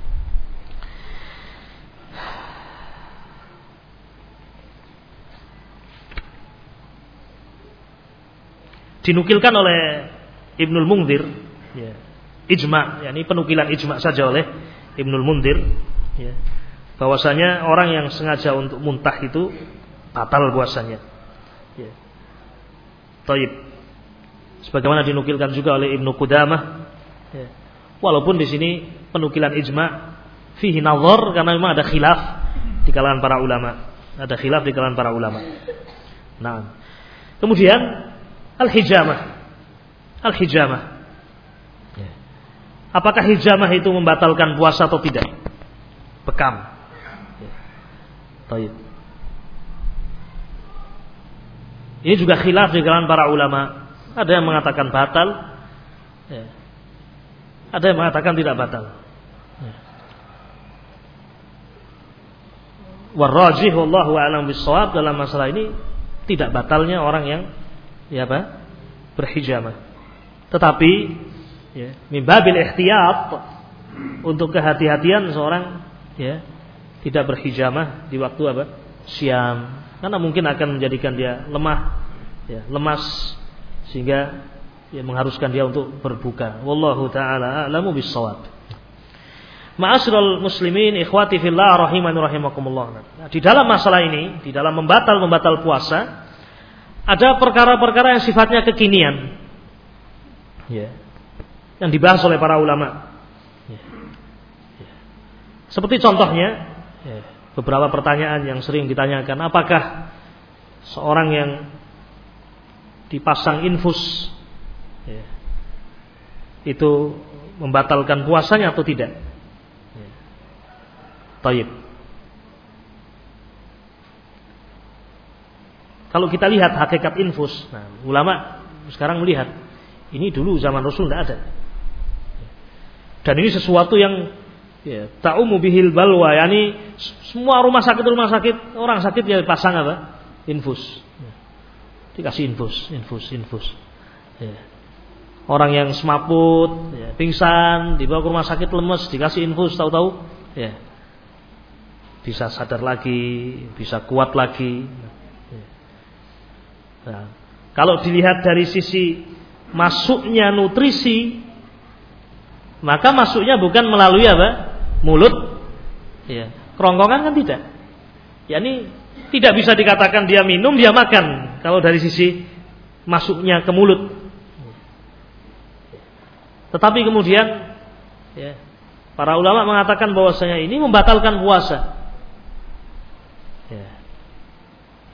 S1: Dinukilkan oleh Ibnul Mungdir ya. Ijma, yakni penukilan ijma saja oleh Ibnul Mundir ya. bahwasanya orang yang sengaja untuk muntah itu batal puasanya. Ya. Taib. Sebagaimana dinukilkan juga oleh Ibnu Qudamah Ya. Walaupun di sini penukilan ijma fihi nazar karena memang ada khilaf di kalangan para ulama. Ada khilaf di kalangan para ulama. Nah. Kemudian al-hijamah. Al-hijamah. Ya. Apakah hijamah itu membatalkan puasa atau tidak? Bekam. Ya. Taib. Ini juga khilaf di kalangan para ulama. Ada yang mengatakan batal, ya. Ada yang mengatakan tidak batal. Warrajih wallahu a'lam bissawab dalam masalah ini tidak batalnya orang yang ya apa? berhijamah. Tetapi ya, mimbabil ihtiyat untuk kehati-hatian seorang ya tidak berhijamah di waktu apa? siam karena mungkin akan menjadikan dia lemah ya, lemas sehingga yang mengharuskan dia untuk berbuka. Wallahu taala a'lamu bissawab. Ma'asyiral muslimin ikhwati fillah rahimani rahimakumullah. Nah, di dalam masalah ini, di dalam membatal membatal puasa, ada perkara-perkara yang sifatnya kekinian. Ya. Yang dibahas oleh para ulama. Ya. Ya. Seperti contohnya, ya, beberapa pertanyaan yang sering ditanyakan, apakah seorang yang dipasang infus ya, itu membatalkan puasanya atau tidak. Ya. Taib. Kalau kita lihat hakikat infus, nah, ulama sekarang melihat ini dulu zaman Rasul tidak ada. Dan ini sesuatu yang ya, ta'umu bihil balwa, yakni semua rumah sakit rumah sakit orang sakit ya pasang apa? Infus. Dikasih infus, infus, infus. Ya. Orang yang semaput, ya, pingsan, dibawa ke rumah sakit lemes, dikasih infus, tahu-tahu, ya, bisa sadar lagi, bisa kuat lagi. Nah, kalau dilihat dari sisi masuknya nutrisi, maka masuknya bukan melalui apa? Mulut, ya. Kerongkongan kan tidak. Yani tidak bisa dikatakan dia minum, dia makan. Kalau dari sisi masuknya ke mulut. Tetapi kemudian ya, para ulama mengatakan bahwasanya ini membatalkan puasa.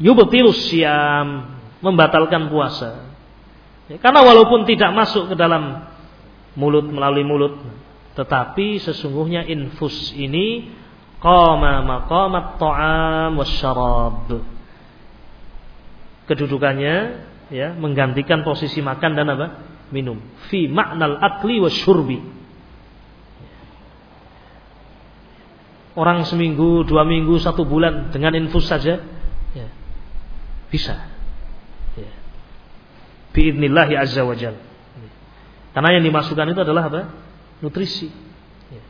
S1: yubtilus siam membatalkan puasa. Ya, karena walaupun tidak masuk ke dalam mulut melalui mulut, tetapi sesungguhnya infus ini qama maqamat ta'am wasyarab. Kedudukannya ya menggantikan posisi makan dan apa? minum. Fi maknal akli wasyurbi. Orang seminggu, dua minggu, satu bulan dengan infus saja bisa. Ya. Biidnillahi azza wa jal. Karena yang dimasukkan itu adalah apa? Nutrisi. Ya.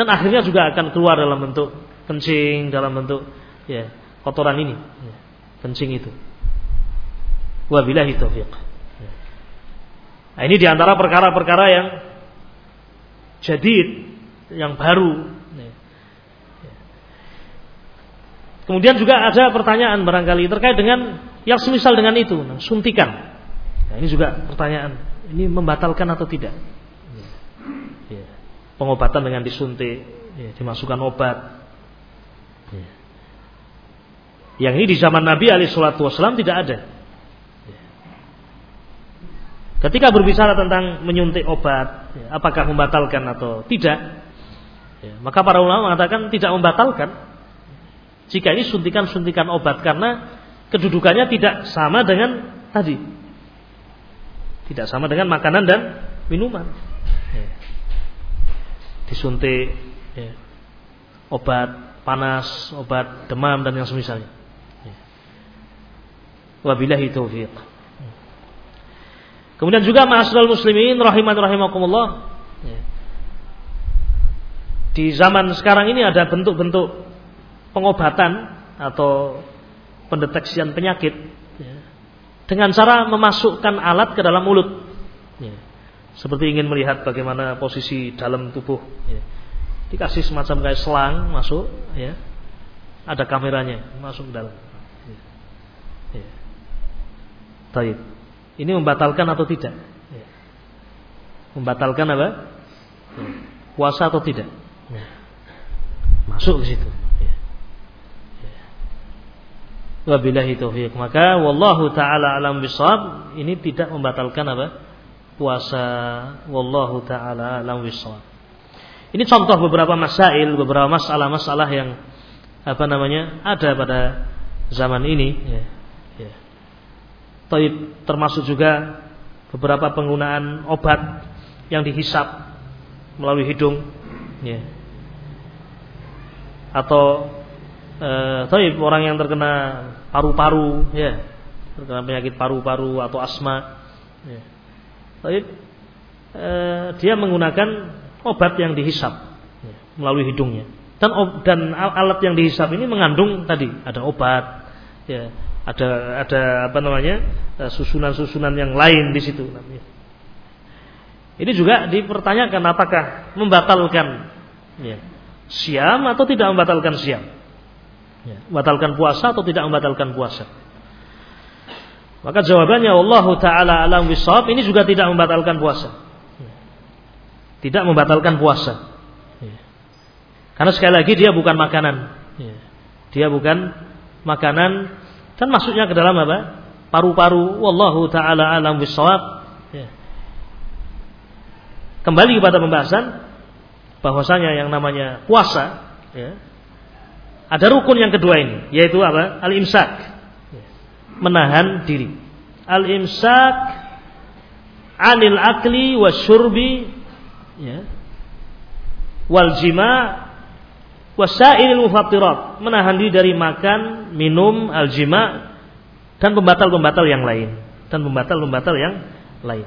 S1: Dan akhirnya juga akan keluar dalam bentuk kencing, dalam bentuk ya, kotoran ini. Ya. Kencing itu. Wabillahi taufiq. Ya. Nah, ini di antara perkara-perkara yang jadid, yang baru Kemudian juga ada pertanyaan barangkali terkait dengan yang semisal dengan itu, suntikan. Nah, ini juga pertanyaan, ini membatalkan atau tidak? Ya. Pengobatan dengan disuntik, ya, dimasukkan obat. Ya. Yang ini di zaman Nabi Alaihissalam tidak ada. Ya. Ketika berbicara tentang menyuntik obat, ya, apakah membatalkan atau tidak? Ya, maka para ulama mengatakan tidak membatalkan, jika ini suntikan-suntikan obat karena kedudukannya tidak sama dengan tadi. Tidak sama dengan makanan dan minuman. Ya. Disuntik ya. obat panas, obat demam dan yang semisalnya. Ya. Wabillahi taufiq. Kemudian juga ma'asyiral muslimin rahiman rahimakumullah. Ya. Di zaman sekarang ini ada bentuk-bentuk pengobatan atau pendeteksian penyakit ya, dengan cara memasukkan alat ke dalam mulut ya, seperti ingin melihat bagaimana posisi dalam tubuh ya. dikasih semacam kayak selang masuk ya ada kameranya masuk ke dalam ya. Ya. Ini membatalkan atau tidak ya. membatalkan apa ya. puasa atau tidak ya. masuk ke situ Wabillahi taufiq. Maka wallahu taala alam bisawab ini tidak membatalkan apa? puasa. Wallahu taala alam bisawab. Ini contoh beberapa masail, beberapa masalah-masalah yang apa namanya? ada pada zaman ini ya. ya. Termasuk juga beberapa penggunaan obat yang dihisap melalui hidung ya. Atau eh, taib orang yang terkena paru-paru ya terkena penyakit paru-paru atau asma ya. taib eh, dia menggunakan obat yang dihisap ya, melalui hidungnya dan dan alat yang dihisap ini mengandung tadi ada obat ya ada ada apa namanya eh, susunan-susunan yang lain di situ. Ini juga dipertanyakan apakah membatalkan ya, siam atau tidak membatalkan siam. Ya, membatalkan puasa atau tidak membatalkan puasa? Maka jawabannya Allah taala alam wisab ini juga tidak membatalkan puasa. Ya. Tidak membatalkan puasa. Ya. Karena sekali lagi dia bukan makanan. Dia bukan makanan dan masuknya ke dalam apa? Paru-paru. Wallahu taala alam wisab. Kembali kepada pembahasan bahwasanya yang namanya puasa ya, Ada rukun yang kedua ini, yaitu apa? Al-imsak. Menahan diri. Al-imsak anil akli wa syurbi ya. wal jima' wasailil mufattirat. Menahan diri dari makan, minum, al jima' dan pembatal-pembatal yang lain. Dan pembatal-pembatal yang lain.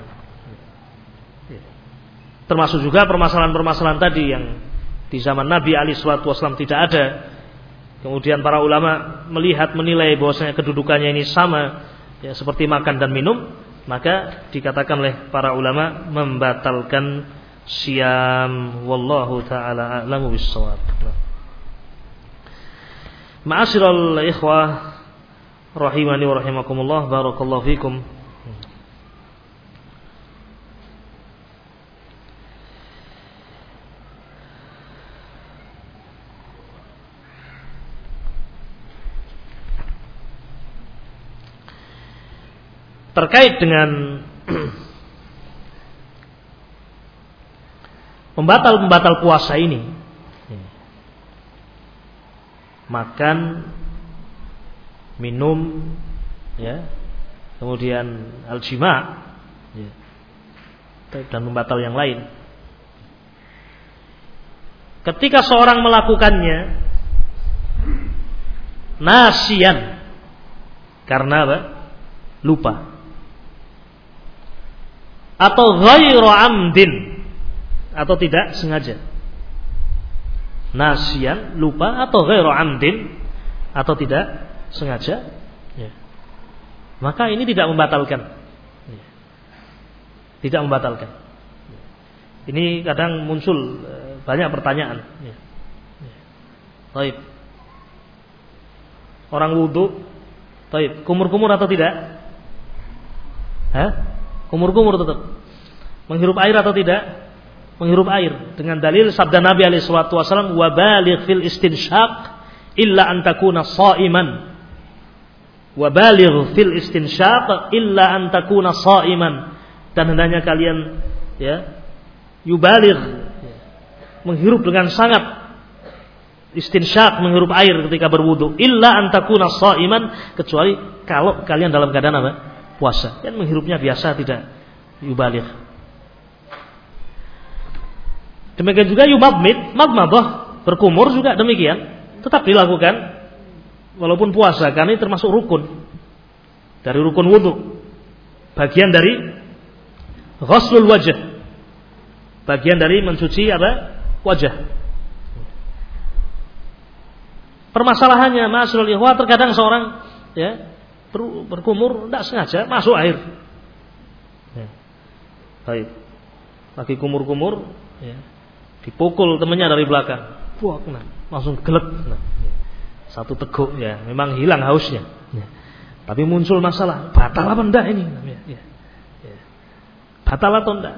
S1: Termasuk juga permasalahan-permasalahan tadi yang di zaman Nabi Ali Shallallahu Wasallam tidak ada Kemudian para ulama melihat menilai bahwasanya kedudukannya ini sama ya seperti makan dan minum, maka dikatakan oleh para ulama membatalkan siam wallahu taala a'lamu bissawab. Ma'asyiral ikhwah rahimani wa rahimakumullah barakallahu fikum. Terkait dengan pembatal-pembatal puasa ini. Makan minum ya. Kemudian aljima ya, dan pembatal yang lain. Ketika seorang melakukannya nasian. Karena apa? Lupa atau ghairu amdin atau tidak sengaja. Nasian, lupa atau ghairu amdin atau tidak sengaja. Ya. Maka ini tidak membatalkan. Ya. Tidak membatalkan. Ini kadang muncul eh, banyak pertanyaan. Ya. Ya. Taib. Orang wudhu, taib. Kumur-kumur atau tidak? Hah? Kumur-kumur tetap. Menghirup air atau tidak? Menghirup air dengan dalil sabda Nabi alaihi salatu wasallam wa baligh fil istinsyaq illa an takuna sha'iman. Wa baligh fil istinsyaq illa an takuna sha'iman. Dan hendaknya kalian ya yubaligh menghirup dengan sangat istinsyak menghirup air ketika berwudu illa antakuna shaiman kecuali kalau kalian dalam keadaan apa? Puasa. Kan menghirupnya biasa tidak yubaligh. Demikian juga yumabmid, magmadah, berkumur juga demikian. Tetap dilakukan walaupun puasa karena ini termasuk rukun dari rukun wudhu. Bagian dari ghuslul wajah. Bagian dari mencuci apa? Wajah. Permasalahannya Ikhwa terkadang seorang ya berkumur tidak sengaja masuk air. Ya. Baik. Lagi kumur-kumur, ya. dipukul temannya dari belakang. Buak, nah, langsung gelek. Nah, ya. Satu teguk ya, memang hilang hausnya. Ya. Tapi muncul masalah, batal apa enggak ini? Ya. Ya. Ya. Batal atau enggak?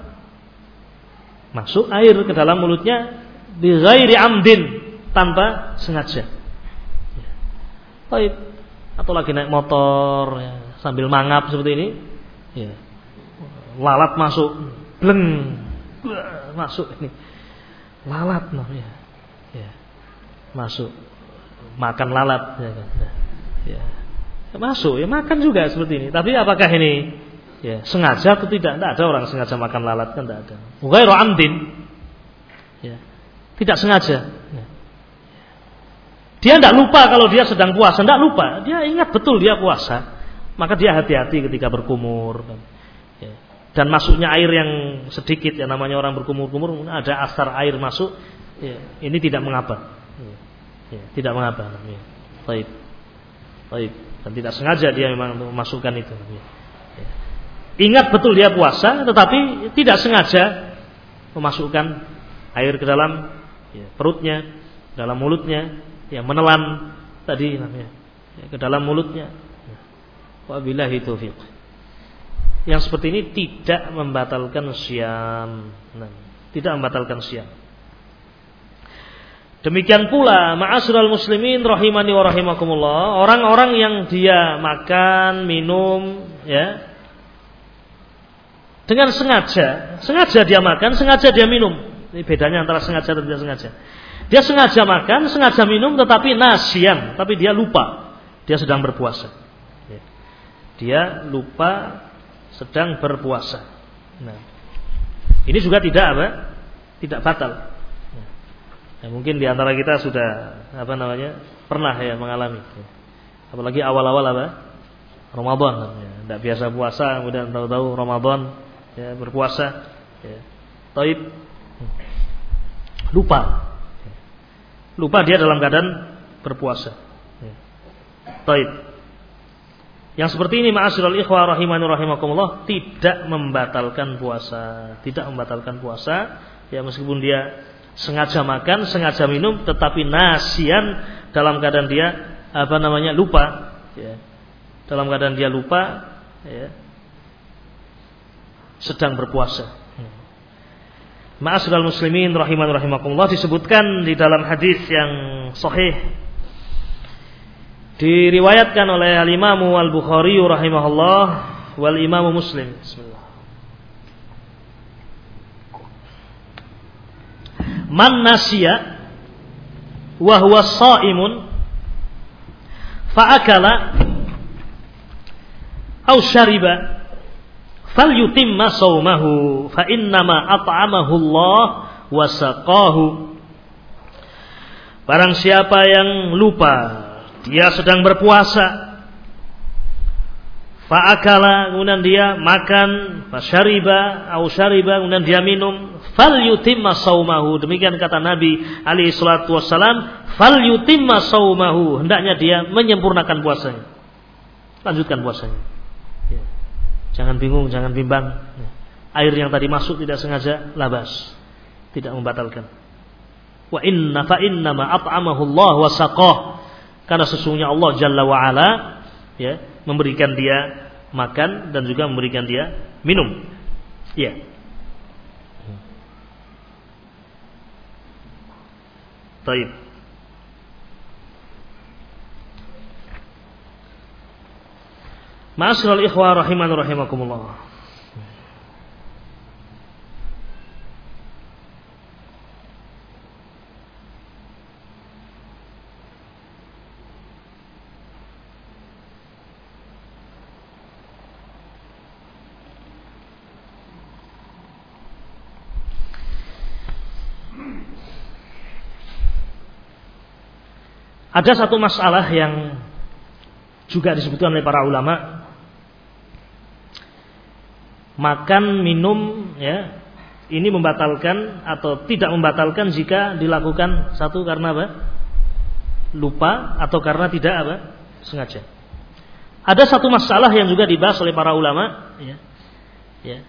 S1: Masuk air ke dalam mulutnya di amdin tanpa sengaja. Ya. Baik atau lagi naik motor ya, sambil mangap seperti ini. Ya. Lalat masuk. Bleng. Masuk ini. Lalat no, ya. ya. Masuk. Makan lalat ya, kan. ya. ya masuk. Ya makan juga seperti ini. Tapi apakah ini ya sengaja atau tidak? Tidak ada orang sengaja makan lalat kan tidak ada. Ya. Tidak sengaja. Dia tidak lupa kalau dia sedang puasa, tidak lupa. Dia ingat betul dia puasa. Maka dia hati-hati ketika berkumur. Dan, ya. dan masuknya air yang sedikit, ya namanya orang berkumur-kumur, ada asar air masuk. Ya. Ini tidak mengapa. Ya. Tidak mengapa. Baik. Baik. Dan tidak sengaja dia memang memasukkan itu. Ingat betul dia puasa, tetapi tidak sengaja memasukkan air ke dalam ya, perutnya, dalam mulutnya, ya menelan tadi namanya ya, ke dalam mulutnya. Wabillahi taufiq. Yang seperti ini tidak membatalkan siam. Nah, tidak membatalkan siam. Demikian pula ma'asyiral muslimin rahimani wa rahimakumullah, orang-orang yang dia makan, minum ya dengan sengaja, sengaja dia makan, sengaja dia minum. Ini bedanya antara sengaja dan tidak sengaja. Dia sengaja makan, sengaja minum, tetapi nasian, tapi dia lupa. Dia sedang berpuasa. Ya. Dia lupa sedang berpuasa. Nah, ini juga tidak apa? Tidak batal. Ya, mungkin di antara kita sudah apa namanya pernah ya mengalami. Apalagi awal-awal apa? Ramadan. Ya. Tidak biasa puasa, kemudian tahu-tahu Ramadan ya, berpuasa. Ya. Taib lupa. Lupa dia dalam keadaan berpuasa. Ya. Taib. Yang seperti ini ma'asyiral ikhwah rahimani rahimakumullah tidak membatalkan puasa, tidak membatalkan puasa ya meskipun dia sengaja makan, sengaja minum tetapi nasian dalam keadaan dia apa namanya lupa ya. Dalam keadaan dia lupa ya, sedang berpuasa. Ma'asyiral muslimin rahiman rahimakumullah disebutkan di dalam hadis yang sahih diriwayatkan oleh al-Imam Al-Bukhari rahimahullah wal Imam Muslim. Bismillah. Man nasiya wa huwa shaimun fa akala aw syariba falyutimma saumahu fa innama at'amahu Allah wa saqahu. Barang siapa yang lupa dia sedang berpuasa. Fa'akala kemudian dia makan fasyariba au syariba kemudian dia minum. Fal yutimma saumahu demikian kata Nabi alaihi salatu wassalam fal yutimma saumahu hendaknya dia menyempurnakan puasanya. Lanjutkan puasanya. ya. Jangan bingung jangan bimbang air yang tadi masuk tidak sengaja labas tidak membatalkan wa inna fa inna ma at'amahu Allah wa saqah karena sesungguhnya Allah Jalla wa ala ya, memberikan dia makan dan juga memberikan dia minum. Ya. Taib. Ma'asyiral ikhwah rahiman rahimakumullah. Ada satu masalah yang juga disebutkan oleh para ulama makan minum ya ini membatalkan atau tidak membatalkan jika dilakukan satu karena apa lupa atau karena tidak apa sengaja ada satu masalah yang juga dibahas oleh para ulama ya, ya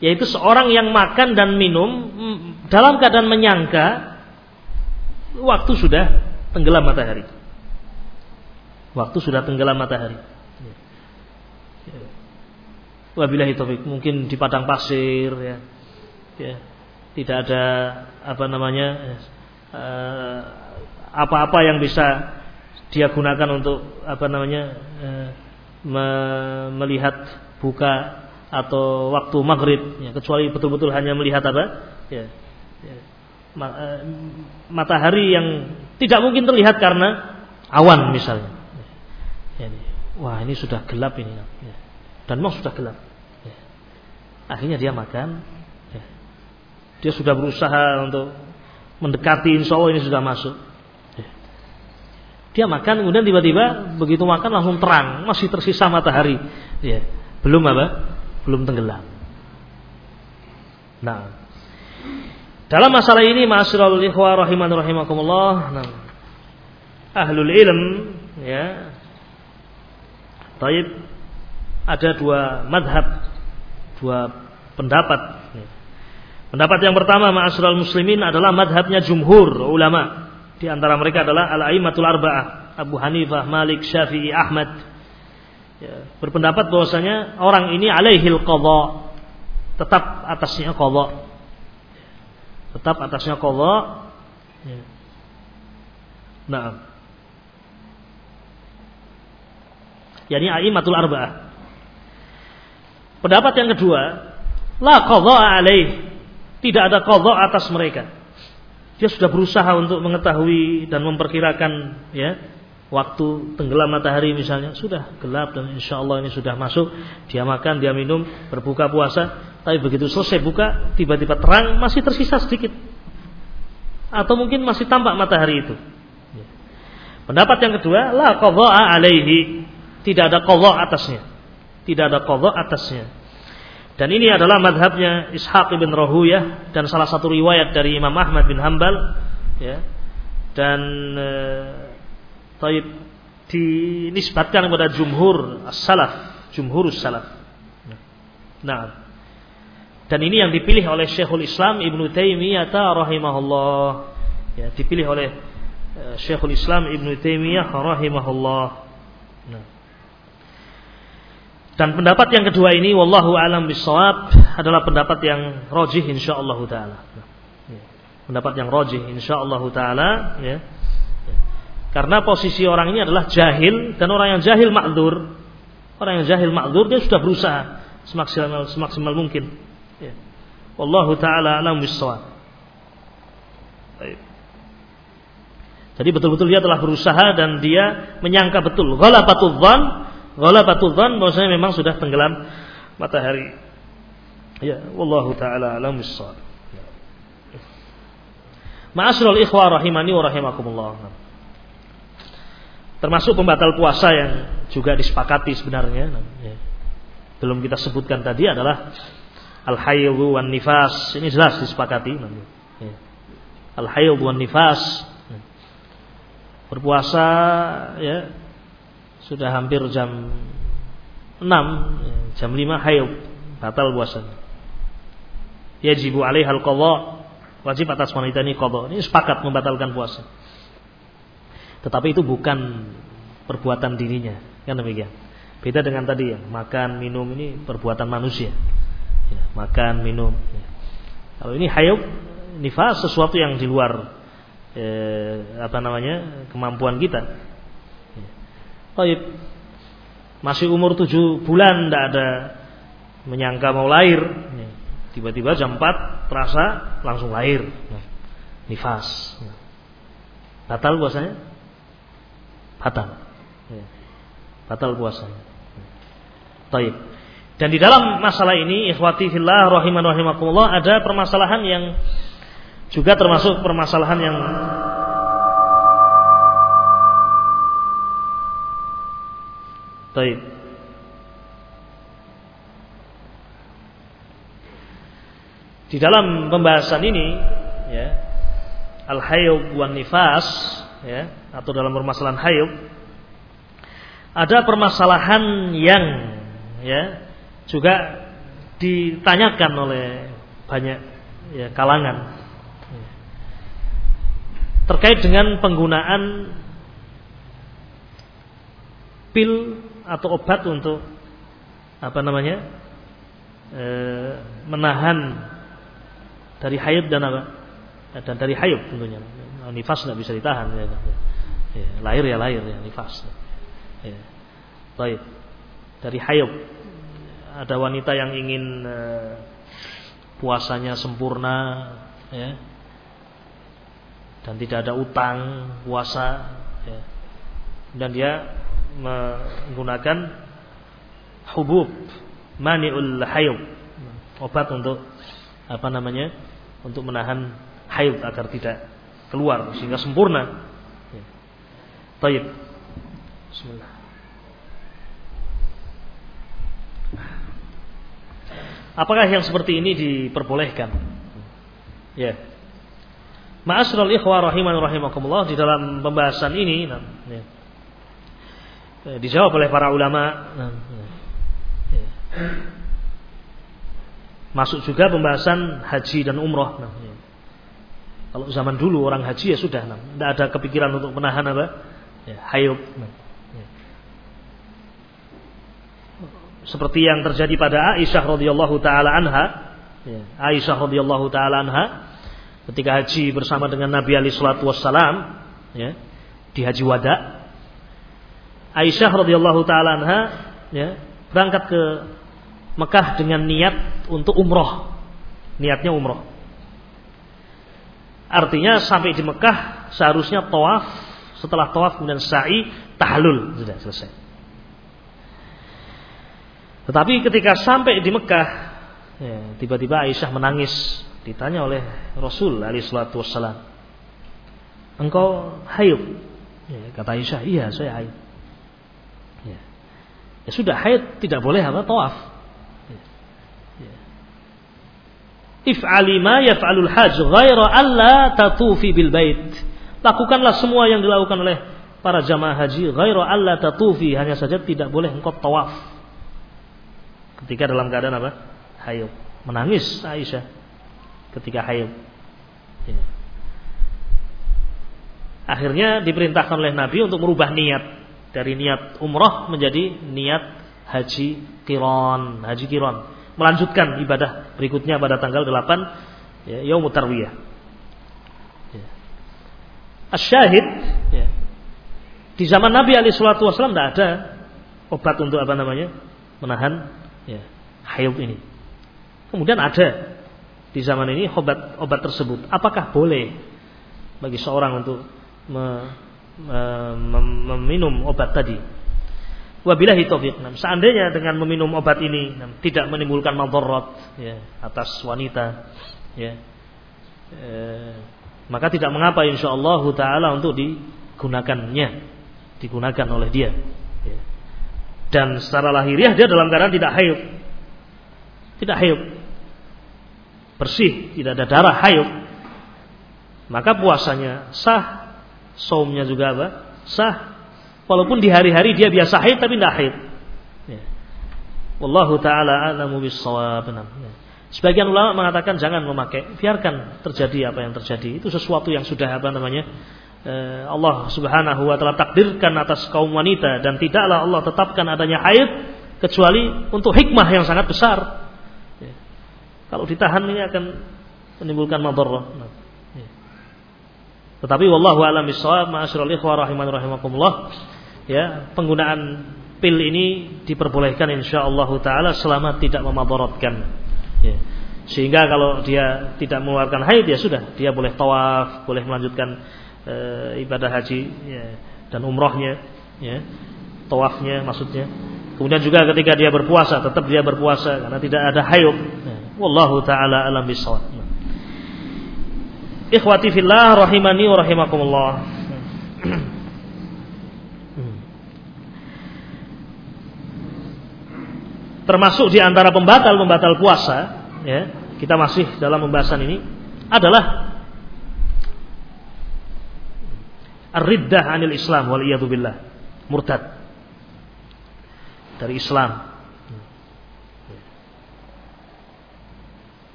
S1: yaitu seorang yang makan dan minum mm, dalam keadaan menyangka waktu sudah tenggelam matahari. Waktu sudah tenggelam matahari. Wabillahi taufik, mungkin di padang pasir ya. ya. Tidak ada apa namanya eh, apa-apa uh, yang bisa dia gunakan untuk apa namanya uh, me melihat buka atau waktu maghrib ya, kecuali betul-betul hanya melihat apa ya, ya Eh, matahari yang tidak mungkin terlihat karena awan misalnya. Wah ini sudah gelap ini, ya. dan memang sudah gelap. Ya. Akhirnya dia makan, ya. dia sudah berusaha untuk mendekati, insya Allah ini sudah masuk. Dia makan, kemudian tiba-tiba begitu makan langsung terang, masih tersisa matahari, ya. belum apa? Belum tenggelam. Nah, dalam masalah ini ma'asyiral ikhwah rahiman rahimakumullah. Nah, ahlul ilm ya. Taib ada dua madhab, dua pendapat. Pendapat yang pertama ma'asyiral muslimin adalah madhabnya jumhur ulama. Di antara mereka adalah al-aimatul arba'ah, Abu Hanifah, Malik, Syafi'i, Ahmad. Ya, berpendapat bahwasanya orang ini alaihil qadha. Tetap atasnya qadha tetap atasnya qadha ya. Nah. Yani aimatul arba'ah. Pendapat yang kedua, la alaih. Tidak ada qadha atas mereka. dia sudah berusaha untuk mengetahui dan memperkirakan ya waktu tenggelam matahari misalnya. Sudah gelap dan insya Allah ini sudah masuk. Dia makan dia minum berbuka puasa. Tapi begitu selesai buka tiba-tiba terang masih tersisa sedikit. Atau mungkin masih tampak matahari itu. Pendapat yang kedua la qadha'a alaihi. Tidak ada qadha atasnya tidak ada qadha atasnya dan ini adalah madhabnya Ishaq bin Rahuyah dan salah satu riwayat dari Imam Ahmad bin Hambal ya dan eh, Taib dinisbatkan kepada jumhur as-salaf, jumhur salaf. Nah. Dan ini yang dipilih oleh Syekhul Islam Ibnu Taimiyah rahimahullah. Ya, dipilih oleh uh, Syekhul Islam Ibnu Taimiyah rahimahullah. Dan pendapat yang kedua ini wallahu alam bisawab adalah pendapat yang rajih insyaallah taala. Ya. Pendapat yang rajih insyaallah taala ya karena posisi orang ini adalah jahil dan orang yang jahil makdur. Orang yang jahil makdur dia sudah berusaha semaksimal semaksimal mungkin. Ya. Wallahu taala alam bisawab. Jadi betul-betul dia telah berusaha dan dia menyangka betul. Ghalabatul dzan, ghalabatul dzan bahwasanya memang sudah tenggelam matahari. Ya, wallahu taala alam bisawab. Ma'asyiral ikhwah rahimani wa rahimakumullah. Termasuk pembatal puasa yang juga disepakati sebenarnya. Ya. Belum kita sebutkan tadi adalah al-haidhu wan nifas. Ini jelas disepakati. Ya. Al-haidhu wan nifas. Berpuasa ya sudah hampir jam 6, ya, jam 5 haid batal puasanya. Yajibu alaihal qadha. Wajib atas wanita ini qadha. Ini sepakat membatalkan puasa. Tetapi itu bukan perbuatan dirinya, kan demikian. Beda dengan tadi ya, makan, minum ini perbuatan manusia. Ya, makan, minum. Ya. Kalau ini hayub, nifas sesuatu yang di luar eh, apa namanya kemampuan kita. Taib. Masih umur tujuh bulan tidak ada menyangka mau lahir. Tiba-tiba jam 4 terasa langsung lahir. Ya. Nifas. Ya. Batal puasanya? batal. Ya. Batal puasanya. Taib. Dan di dalam masalah ini ikhwati fillah rahiman rahimakumullah ada permasalahan yang juga termasuk permasalahan yang Taib. Di dalam pembahasan ini ya al-hayd wan nifas ya atau dalam permasalahan haid ada permasalahan yang ya juga ditanyakan oleh banyak ya, kalangan terkait dengan penggunaan pil atau obat untuk apa namanya e, menahan dari haid dan apa? Dan dari haid tentunya. Nifas nggak bisa ditahan ya, ya, lahir ya lahir ya nifas. Ya. baik. Dari hayub. Ada wanita yang ingin uh, puasanya sempurna ya. Dan tidak ada utang puasa ya. dan dia menggunakan hubub maniul hayub obat untuk apa namanya untuk menahan hayub agar tidak keluar sehingga sempurna. Ya. Baik. Bismillah. Apakah yang seperti ini diperbolehkan? Ya. Ma'asral ikhwa rahiman rahimakumullah di dalam pembahasan ini nah, ya. Eh, dijawab oleh para ulama nah, ya. Ya. Masuk juga pembahasan haji dan umroh nah, ya. Kalau zaman dulu orang haji ya sudah, tidak ada kepikiran untuk menahan apa? Ya, hayub. Ya. Seperti yang terjadi pada Aisyah radhiyallahu taala anha. Ya, Aisyah radhiyallahu taala anha ketika haji bersama dengan Nabi Ali Shallallahu Wasallam, ya, di haji wada. Aisyah radhiyallahu taala anha ya, berangkat ke Mekah dengan niat untuk umroh. Niatnya umroh. Artinya sampai di Mekah seharusnya tawaf, setelah tawaf kemudian sa'i, tahlul sudah selesai. Tetapi ketika sampai di Mekah, ya, tiba-tiba Aisyah menangis, ditanya oleh Rasul alaihi salatu wassalam. Engkau haid? Ya, kata Aisyah, iya saya haid. Ya. ya sudah haid tidak boleh apa tawaf. If'ali ma yaf'alul hajj ghaira alla tatufi bil bait. Lakukanlah semua yang dilakukan oleh para jamaah haji ghaira alla tatufi, hanya saja tidak boleh engkau tawaf. Ketika dalam keadaan apa? Haid. Menangis Aisyah ketika haid. Ya. Akhirnya diperintahkan oleh Nabi untuk merubah niat dari niat umrah menjadi niat haji kiron, haji kiron melanjutkan ibadah berikutnya pada tanggal 8 ya, Yaumut Tarwiyah. Ya. Asyahid ya. Di zaman Nabi alaihi salatu wasallam tidak ada obat untuk apa namanya? menahan ya, haid ini. Kemudian ada di zaman ini obat obat tersebut. Apakah boleh bagi seorang untuk me, meminum obat tadi? Wabillahi taufiq. Nah, seandainya dengan meminum obat ini nah, tidak menimbulkan madarat ya, atas wanita, ya, eh, maka tidak mengapa insyaallah taala untuk digunakannya, digunakan oleh dia. Ya. Dan secara lahiriah dia dalam keadaan tidak haid. Tidak haid. Bersih, tidak ada darah haid. Maka puasanya sah, saumnya juga apa? Sah, Walaupun di hari-hari dia biasa haid tapi tidak haid. Ya. Wallahu taala a'lamu bissawab. Ya. Sebagian ulama mengatakan jangan memakai, biarkan terjadi apa yang terjadi. Itu sesuatu yang sudah apa namanya? Eh, Allah Subhanahu wa taala takdirkan atas kaum wanita dan tidaklah Allah tetapkan adanya haid kecuali untuk hikmah yang sangat besar. Ya. Kalau ditahan ini akan menimbulkan madarrah. Nah. Tetapi wallahu a'lam bissawab, ma'asyiral ikhwah rahiman rahimakumullah. Ya penggunaan pil ini diperbolehkan insyaallah taala selama tidak memadaratkan ya. sehingga kalau dia tidak mengeluarkan haid ya sudah dia boleh tawaf boleh melanjutkan e, ibadah haji ya, dan umrohnya ya tawafnya maksudnya. Kemudian juga ketika dia berpuasa tetap dia berpuasa karena tidak ada haid. Ya. wallahu taala alam bisawab ikhwati fillah rahimani wa rahimakumullah. Termasuk di antara pembatal-pembatal puasa, ya, kita masih dalam pembahasan ini adalah ar-riddah anil Islam wal billah, murtad. Dari Islam.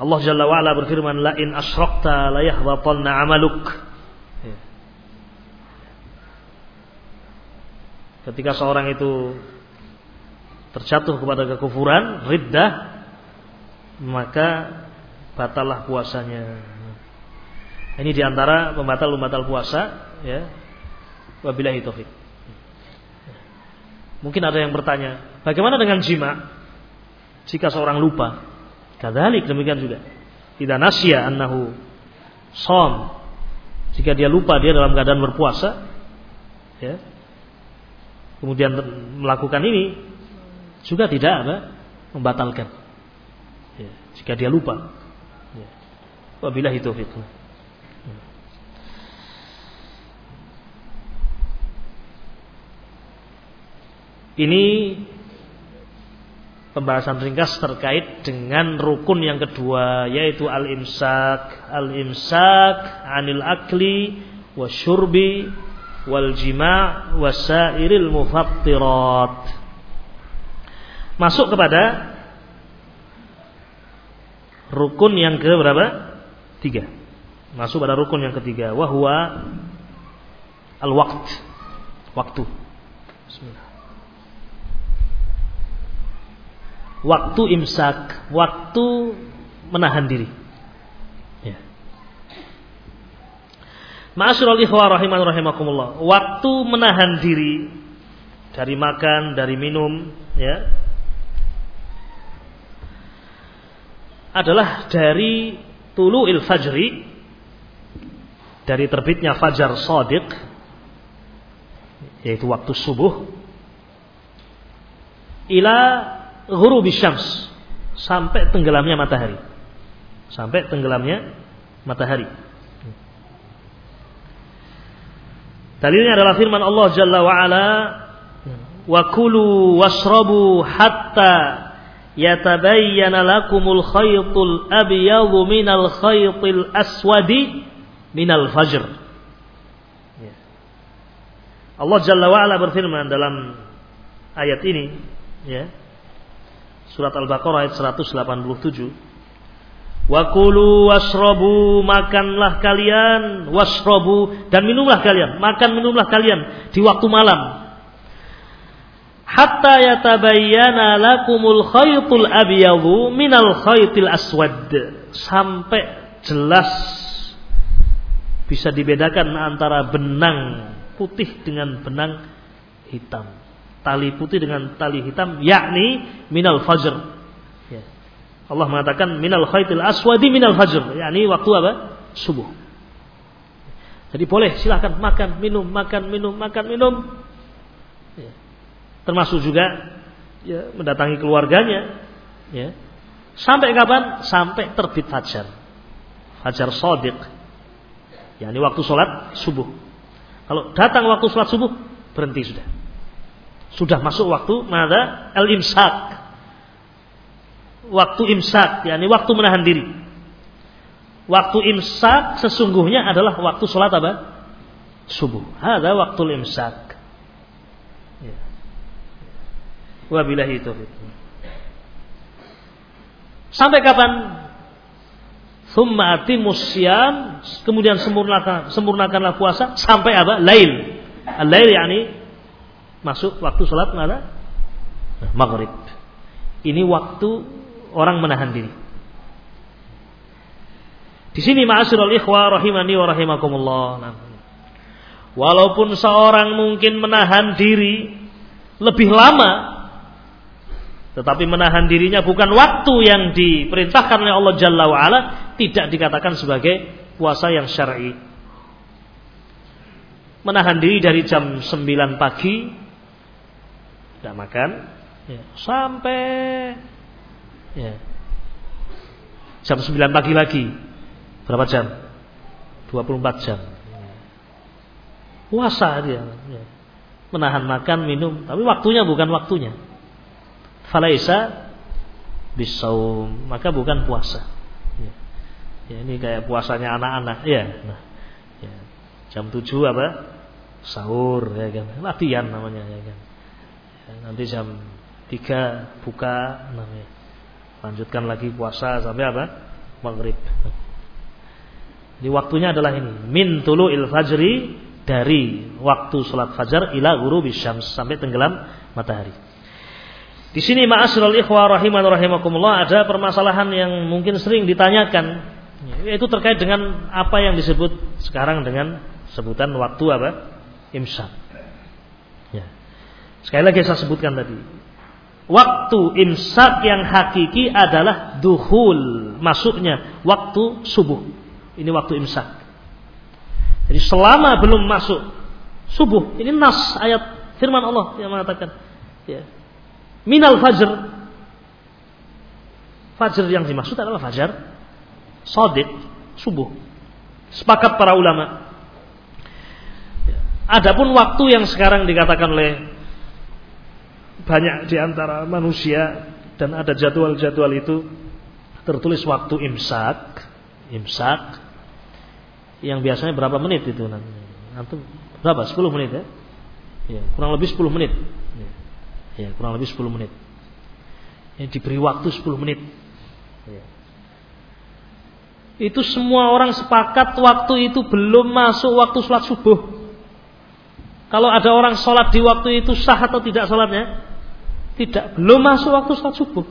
S1: Allah Jalla wa ala berfirman la in asyrakta la yahbatanna amaluk. Ketika seorang itu terjatuh kepada kekufuran, riddah, maka batallah puasanya. Ini di antara pembatal-pembatal puasa, ya. Wabillahi taufik. Mungkin ada yang bertanya, bagaimana dengan jima? Jika seorang lupa, kadalik demikian juga. Tidak nasya annahu som. Jika dia lupa dia dalam keadaan berpuasa, ya. Kemudian melakukan ini, juga tidak apa membatalkan ya, jika dia lupa ya. wabillahi taufiq ini pembahasan ringkas terkait dengan rukun yang kedua yaitu al-imsak al-imsak anil akli wasyurbi wal jima' wasairil mufattirat masuk kepada rukun yang ke berapa? Tiga. Masuk pada rukun yang ketiga. Wahwa al-waqt. Waktu. Bismillah. Waktu imsak. Waktu menahan diri. Ya. Ma'asyiral ikhwah rahiman rahimakumullah. Waktu menahan diri dari makan, dari minum, ya, adalah dari tulu'il fajri dari terbitnya fajar sadiq yaitu waktu subuh ila ghurubi syams sampai tenggelamnya matahari. Sampai tenggelamnya matahari. Dalilnya adalah firman Allah Jalla wa ala wa kulu wasrabu hatta yatabayyana lakumul khaytul abyadu minal khaytil aswadi minal fajr. Allah Jalla wa ala berfirman dalam ayat ini ya. Surat Al-Baqarah ayat 187 Wakulu wasrobu makanlah kalian wasrobu dan minumlah kalian makan minumlah kalian di waktu malam. Hatta yatabayyana lakumul khaytul abyadu minal khaytil aswad. Sampai jelas bisa dibedakan antara benang putih dengan benang hitam tali putih dengan tali hitam yakni minal fajr Allah mengatakan minal khaitil aswadi minal fajr, yakni waktu apa? Subuh. Jadi boleh silahkan makan, minum, makan, minum, makan, minum. Ya. Termasuk juga ya, mendatangi keluarganya. Ya. Sampai kapan? Sampai terbit fajar. Fajar sodik. Ya, ini waktu sholat subuh. Kalau datang waktu sholat subuh, berhenti sudah. Sudah masuk waktu mana? Al-imsak waktu imsak, yakni waktu menahan diri. Waktu imsak sesungguhnya adalah waktu sholat apa? Subuh. Ada waktu imsak. Ya. Wabillahi taufiq. Sampai kapan? Thumma atimus kemudian sempurnakan sempurnakanlah puasa sampai apa? Lail. Al-lail yakni masuk waktu sholat mana? Maghrib. Ini waktu orang menahan diri. Di sini ma'asyiral ikhwah rahimani wa rahimakumullah. Nah, walaupun seorang mungkin menahan diri lebih lama tetapi menahan dirinya bukan waktu yang diperintahkan oleh Allah Jalla wa ala tidak dikatakan sebagai puasa yang syar'i. Menahan diri dari jam 9 pagi tidak makan ya, sampai Ya. Jam 9 pagi lagi. Berapa jam? 24 jam. Puasa dia. Ya. Menahan makan, minum. Tapi waktunya bukan waktunya. Falaisa bisaum. Maka bukan puasa. Ya. ya ini kayak puasanya anak-anak. Ya. Nah, ya. Jam 7 apa? Sahur. Ya kan. Latihan namanya. Ya kan. Nanti jam 3 buka namanya lanjutkan lagi puasa sampai apa? Maghrib. Di waktunya adalah ini, min tulu il fajri dari waktu sholat fajar ila guru bisyams sampai tenggelam matahari. Di sini ma'asyiral ikhwah rahiman rahimakumullah ada permasalahan yang mungkin sering ditanyakan yaitu terkait dengan apa yang disebut sekarang dengan sebutan waktu apa? Imsak. Sekali lagi saya sebutkan tadi, waktu imsak yang hakiki adalah duhul masuknya waktu subuh. Ini waktu imsak. Jadi selama belum masuk subuh ini nas ayat firman Allah yang mengatakan ya. Minal fajr. Fajr yang dimaksud adalah fajar sodik subuh. Sepakat para ulama. Ya. Adapun waktu yang sekarang dikatakan oleh banyak di antara manusia dan ada jadwal-jadwal itu tertulis waktu imsak, imsak yang biasanya berapa menit itu nanti? Antum berapa? 10 menit ya? Ya, kurang lebih 10 menit. Ya, ya kurang lebih 10 menit. Yang diberi waktu 10 menit. Ya. Itu semua orang sepakat waktu itu belum masuk waktu sholat subuh. Kalau ada orang sholat di waktu itu sah atau tidak sholatnya? Tidak, belum masuk waktu sholat subuh.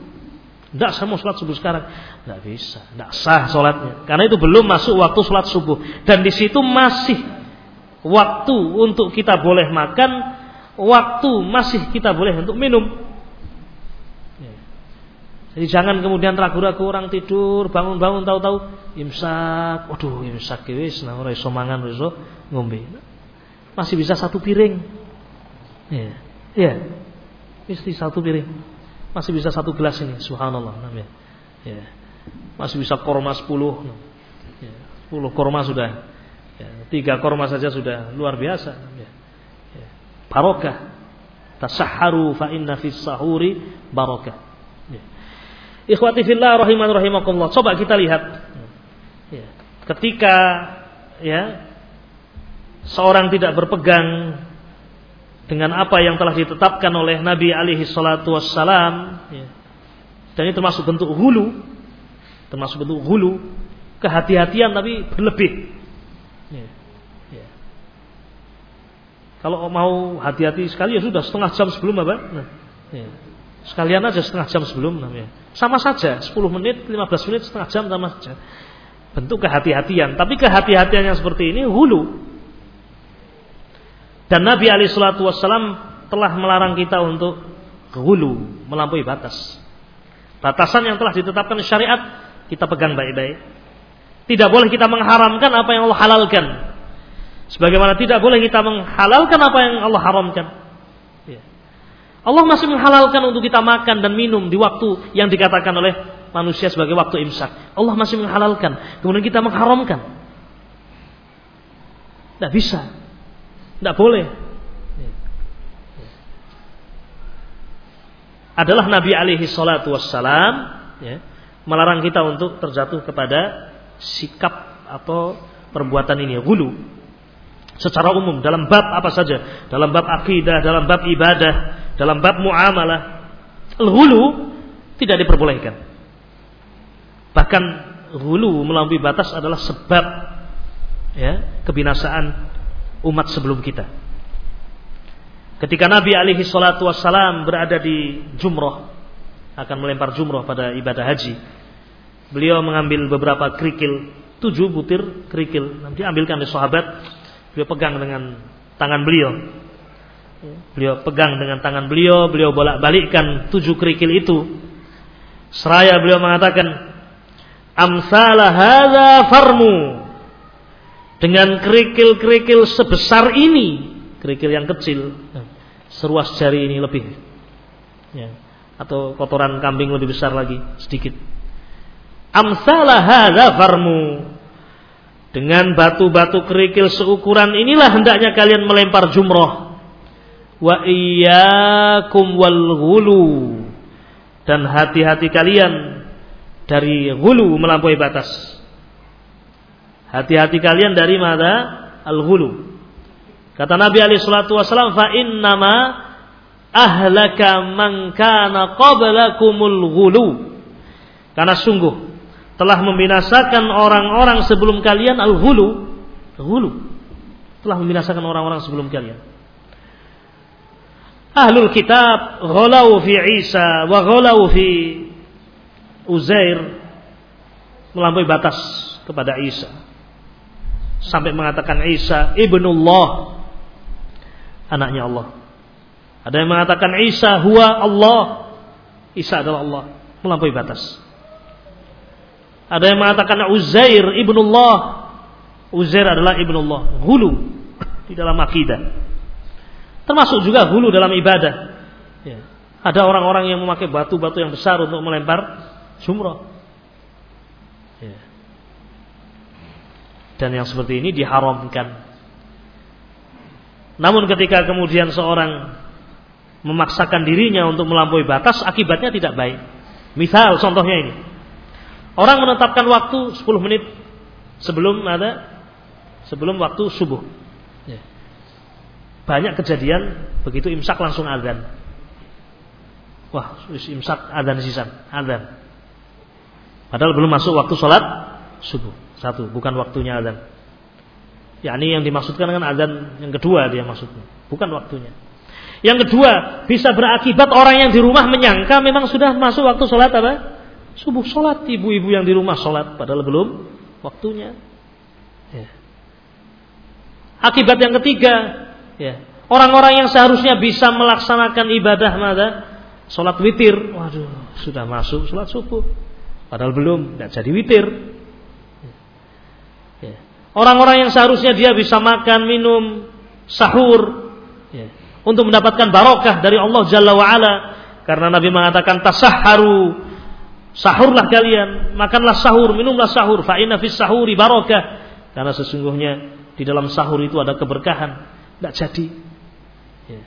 S1: Tidak saya sholat subuh sekarang. Tidak bisa, tidak sah sholatnya. Karena itu belum masuk waktu sholat subuh. Dan di situ masih waktu untuk kita boleh makan, waktu masih kita boleh untuk minum. Ya. Jadi jangan kemudian ragu-ragu orang tidur, bangun-bangun tahu-tahu imsak. Waduh, imsak wis nah ora iso mangan, ngombe. Masih bisa satu piring. Ya. Ya. Mesti satu piring. Masih bisa satu gelas ini, subhanallah namanya. Ya. Masih bisa korma 10. Ya. 10 korma sudah. Ya. Tiga korma saja sudah luar biasa. Ya. Ya. Barokah. Tasahharu fa inna fis sahuri barokah. Ikhwati fillah rahiman rahimakumullah. Coba kita lihat. Ya. Ketika ya seorang tidak berpegang dengan apa yang telah ditetapkan oleh Nabi alaihi salatu wassalam ya. dan ini termasuk bentuk hulu termasuk bentuk hulu kehati-hatian tapi berlebih ya. Ya. kalau mau hati-hati sekali ya sudah setengah jam sebelum apa nah, ya. Sekalian aja setengah jam sebelum namanya. Sama saja, 10 menit, 15 menit, setengah jam sama saja. Bentuk kehati-hatian. Tapi kehati-hatian yang seperti ini hulu. Dan Nabi Ali Shallallahu Wasallam telah melarang kita untuk hulu, melampaui batas. Batasan yang telah ditetapkan syariat kita pegang baik-baik. Tidak boleh kita mengharamkan apa yang Allah halalkan. Sebagaimana tidak boleh kita menghalalkan apa yang Allah haramkan. Allah masih menghalalkan untuk kita makan dan minum di waktu yang dikatakan oleh manusia sebagai waktu imsak. Allah masih menghalalkan. Kemudian kita mengharamkan. Tidak bisa. Tidak boleh. Adalah Nabi alaihi salatu wassalam ya, melarang kita untuk terjatuh kepada sikap atau perbuatan ini, gulu. Secara umum dalam bab apa saja, dalam bab akidah, dalam bab ibadah, dalam bab muamalah hulu tidak diperbolehkan. Bahkan hulu melampaui batas adalah sebab ya, kebinasaan umat sebelum kita. Ketika Nabi alaihi salatu wassalam berada di jumroh akan melempar jumroh pada ibadah haji, beliau mengambil beberapa kerikil, tujuh butir kerikil, nanti ambilkan oleh sahabat, beliau pegang dengan tangan beliau, Beliau pegang dengan tangan beliau, beliau bolak-balikkan tujuh kerikil itu. Seraya beliau mengatakan, "Amsala hadza farmu." Dengan kerikil-kerikil sebesar ini, kerikil yang kecil, seruas jari ini lebih. Ya. Atau kotoran kambing lebih besar lagi, sedikit. Amsala hadza farmu. Dengan batu-batu kerikil seukuran inilah hendaknya kalian melempar jumroh wa iyyakum wal ghulu dan hati-hati kalian dari ghulu melampaui batas. Hati-hati kalian dari mana? Al-ghulu. Kata Nabi alaihi salatu wasallam fa innama ahlaka man kana qablakumul ghulu. Karena sungguh telah membinasakan orang-orang sebelum kalian al-ghulu. Ghulu. Telah membinasakan orang-orang sebelum kalian. Ahlul kitab ghalau fi Isa wa ghalau fi Uzair melampaui batas kepada Isa. Sampai mengatakan Isa ibnullah anaknya Allah. Ada yang mengatakan Isa huwa Allah. Isa adalah Allah, melampaui batas. Ada yang mengatakan Uzair ibnullah. Uzair adalah ibnullah. Hulu di dalam akidah. Termasuk juga hulu dalam ibadah. Ya. Ada orang-orang yang memakai batu-batu yang besar untuk melempar jumroh. Dan yang seperti ini diharamkan. Namun ketika kemudian seorang memaksakan dirinya untuk melampaui batas, akibatnya tidak baik. Misal contohnya ini. Orang menetapkan waktu 10 menit sebelum ada sebelum waktu subuh. Banyak kejadian begitu imsak langsung azan. Wah, imsak azan sisan, azan. Padahal belum masuk waktu sholat subuh. Satu, bukan waktunya azan. Ya, ini yang dimaksudkan dengan azan yang kedua dia maksudnya, bukan waktunya. Yang kedua, bisa berakibat orang yang di rumah menyangka memang sudah masuk waktu sholat apa? Subuh sholat ibu-ibu yang di rumah sholat padahal belum waktunya. Ya. Akibat yang ketiga, Ya. Orang-orang yang seharusnya bisa melaksanakan ibadah mada sholat witir, waduh sudah masuk sholat subuh, padahal belum, tidak jadi witir. Orang-orang yang seharusnya dia bisa makan, minum, sahur, ya. untuk mendapatkan barokah dari Allah Jalla wa'ala, karena Nabi mengatakan tasaharu, sahurlah kalian, makanlah sahur, minumlah sahur, fa'inna fis sahuri barokah, karena sesungguhnya di dalam sahur itu ada keberkahan, tidak jadi. Ya.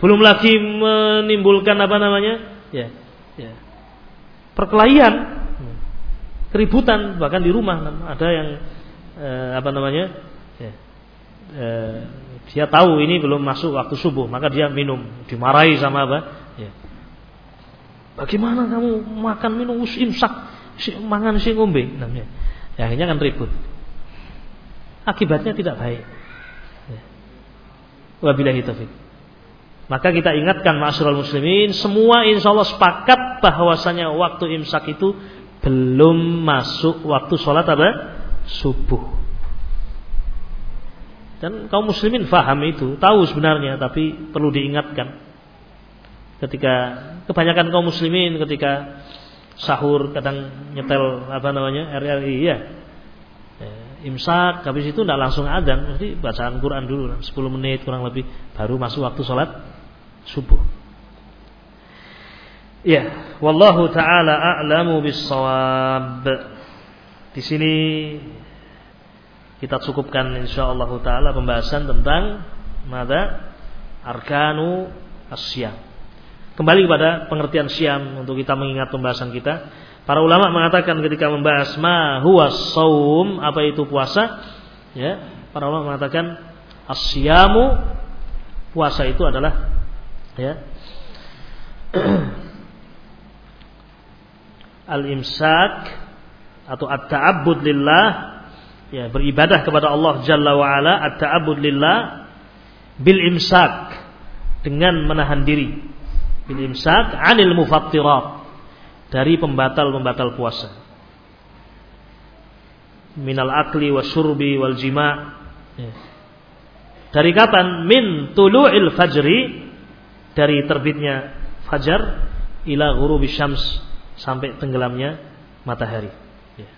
S1: Belum lagi menimbulkan apa namanya? Ya, ya. Perkelahian, keributan bahkan di rumah ada yang eh, apa namanya? Ya, eh, dia tahu ini belum masuk waktu subuh, maka dia minum, dimarahi sama apa? Ya. Bagaimana kamu makan minum imsak, si mangan si ngombe namanya. Ya, akhirnya kan ribut. Akibatnya tidak baik. Ya. Taufik. Maka kita ingatkan masyarakat muslimin, semua insya Allah sepakat bahwasanya waktu imsak itu belum masuk waktu sholat apa? Subuh. Dan kaum muslimin faham itu, tahu sebenarnya, tapi perlu diingatkan. Ketika kebanyakan kaum muslimin ketika sahur kadang nyetel apa namanya RRI ya, imsak habis itu tidak langsung adzan jadi bacaan Quran dulu 10 menit kurang lebih baru masuk waktu sholat subuh. Ya, wallahu taala a'lamu bis-shawab. Di sini kita cukupkan insyaallah taala pembahasan tentang mada arkanu asyam. Kembali kepada pengertian siam untuk kita mengingat pembahasan kita. Para ulama mengatakan ketika membahas ma huwa saum, apa itu puasa? Ya, para ulama mengatakan asyamu puasa itu adalah ya al-imsak atau at-ta'abbud lillah ya beribadah kepada Allah Jalla wa ala at-ta'abbud lillah bil imsak dengan menahan diri. Bil imsak anil mufattirat dari pembatal-pembatal puasa. Minal akli wa syurbi wal jima' ya. dari kapan? Min tulu'il fajri dari terbitnya fajar ila ghurubi syams sampai tenggelamnya matahari. Ya.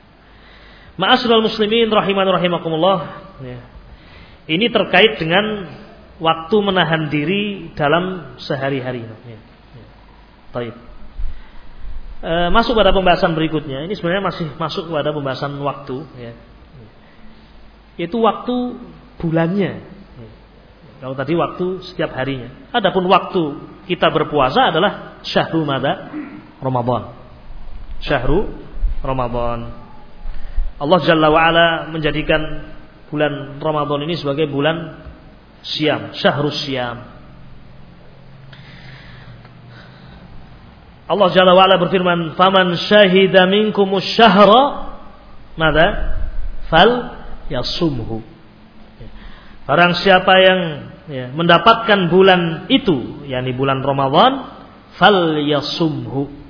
S1: Ma'asyiral muslimin rahiman rahimakumullah. Ya. Ini terkait dengan waktu menahan diri dalam sehari-hari. Ya. Ya. Taib. E, masuk pada pembahasan berikutnya. Ini sebenarnya masih masuk pada pembahasan waktu. Ya. Yaitu waktu bulannya. Kalau tadi waktu setiap harinya. Adapun waktu kita berpuasa adalah syahru mada Ramadan. Syahru Ramadan. Allah Jalla wa ala menjadikan bulan Ramadan ini sebagai bulan siam, syahru siam. Allah Jalla wa ala berfirman, "Faman syahida minkumus syahra mada fal yasumhu." Barang siapa yang ya, mendapatkan bulan itu, yakni bulan Ramadan, fal yasumhu.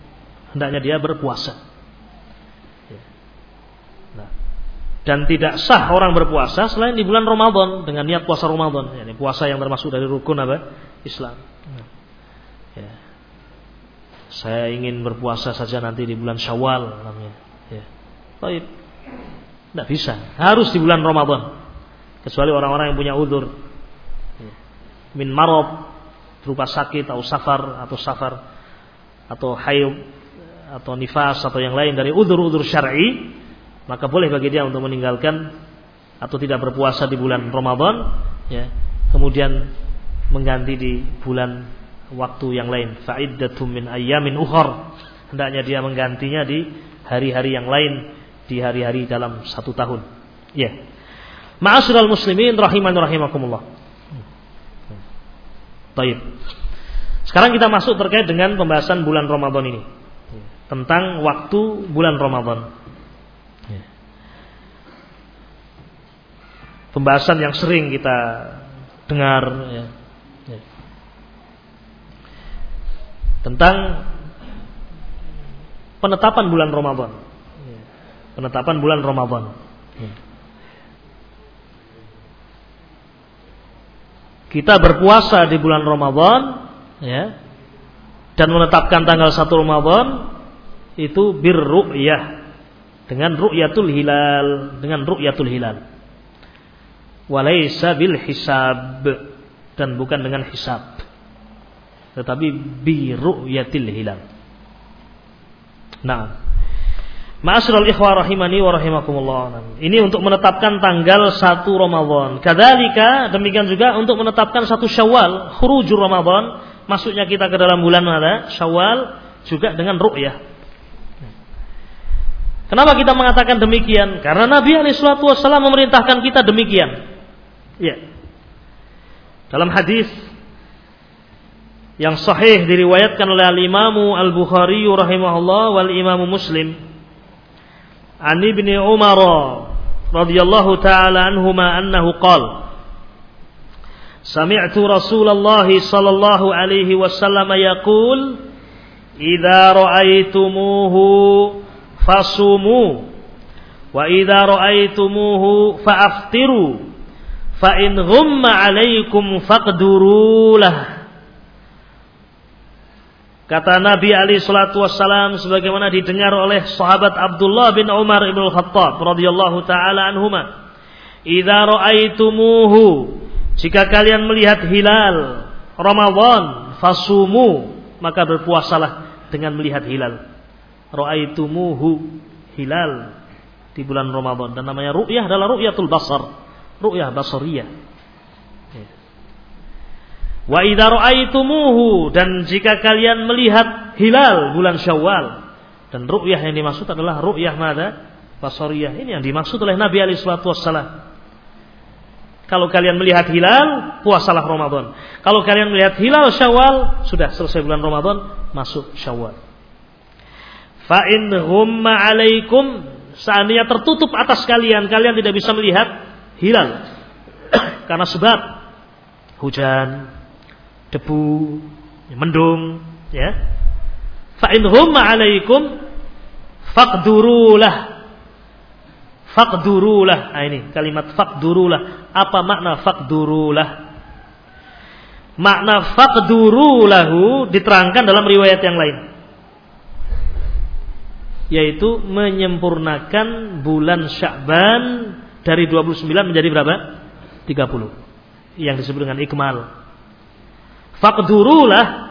S1: Hendaknya dia berpuasa. Ya. Nah, dan tidak sah orang berpuasa selain di bulan Ramadan dengan niat puasa Ramadan, yakni puasa yang termasuk dari rukun apa? Islam. Nah, ya. Saya ingin berpuasa saja nanti di bulan Syawal namanya. Ya. Baik. Tidak bisa, harus di bulan Ramadan. Kecuali orang-orang yang punya udur min marob berupa sakit atau safar atau safar atau hayub atau nifas atau yang lain dari udur-udur syar'i maka boleh bagi dia untuk meninggalkan atau tidak berpuasa di bulan Ramadan ya kemudian mengganti di bulan waktu yang lain. Fa'iddatum min ayyamin ukhar. Hendaknya dia menggantinya di hari-hari yang lain di hari-hari dalam satu tahun. Ya. Ma'asyiral muslimin rahiman rahimakumullah. Taib. Sekarang kita masuk terkait dengan pembahasan bulan Ramadan ini. Tentang waktu bulan Ramadan. Pembahasan yang sering kita dengar ya. Tentang penetapan bulan Ramadan. Penetapan bulan Ramadan. kita berpuasa di bulan Ramadan ya dan menetapkan tanggal 1 Ramadan itu birru'yah. Dengan ru'yatul hilal. Dengan ru'yatul hilal. Walaysa bil hisab. Dan bukan dengan hisab. Tetapi bi ru'yatil hilal. Nah Ma'asyiral ikhwah rahimani wa rahimakumullah. Ini untuk menetapkan tanggal 1 Ramadan. Kadzalika demikian juga untuk menetapkan satu Syawal, khurujur Ramadan, masuknya kita ke dalam bulan mana? Syawal juga dengan ru'yah. Kenapa kita mengatakan demikian? Karena Nabi alaihi wasallam memerintahkan kita demikian. Ya. Dalam hadis yang sahih diriwayatkan oleh al-Imam Al-Bukhari rahimahullah wal Imam Muslim an Ibni Umar radhiyallahu taala anhuma annahu qala Sami'tu Rasulullah sallallahu alaihi wasallam yaqul idza ra'aitumuhu fasumu wa idza ra'aitumuhu fa'aftiru fa in ghumma 'alaikum faqdurulah Kata Nabi Ali Shallallahu Wasallam sebagaimana didengar oleh sahabat Abdullah bin Umar ibn Khattab radhiyallahu taala anhuma. Idza ra'aitumuhu jika kalian melihat hilal Ramadan fasumu maka berpuasalah dengan melihat hilal. Ra'aitumuhu hilal di bulan Ramadan dan namanya ru'yah adalah ru'yatul basar, ru'yah basariyah. Wa idza ra'aitumuhu dan jika kalian melihat hilal bulan Syawal dan ru'yah yang dimaksud adalah ru'yah mana? Basariyah. Ini yang dimaksud oleh Nabi alaihi salatu. Kalau kalian melihat hilal, puasalah Ramadan. Kalau kalian melihat hilal Syawal, sudah selesai bulan Ramadan, masuk Syawal. Fa in humma alaikum seandainya tertutup atas kalian, kalian tidak bisa melihat hilal. Karena sebab hujan, debu, mendung, ya. Fa in humma alaikum faqdurulah. Faqdurulah. Nah ini kalimat faqdurulah. Apa makna faqdurulah? Makna faqdurulahu diterangkan dalam riwayat yang lain. Yaitu menyempurnakan bulan Sya'ban dari 29 menjadi berapa? 30. Yang disebut dengan ikmal. Faqdurulah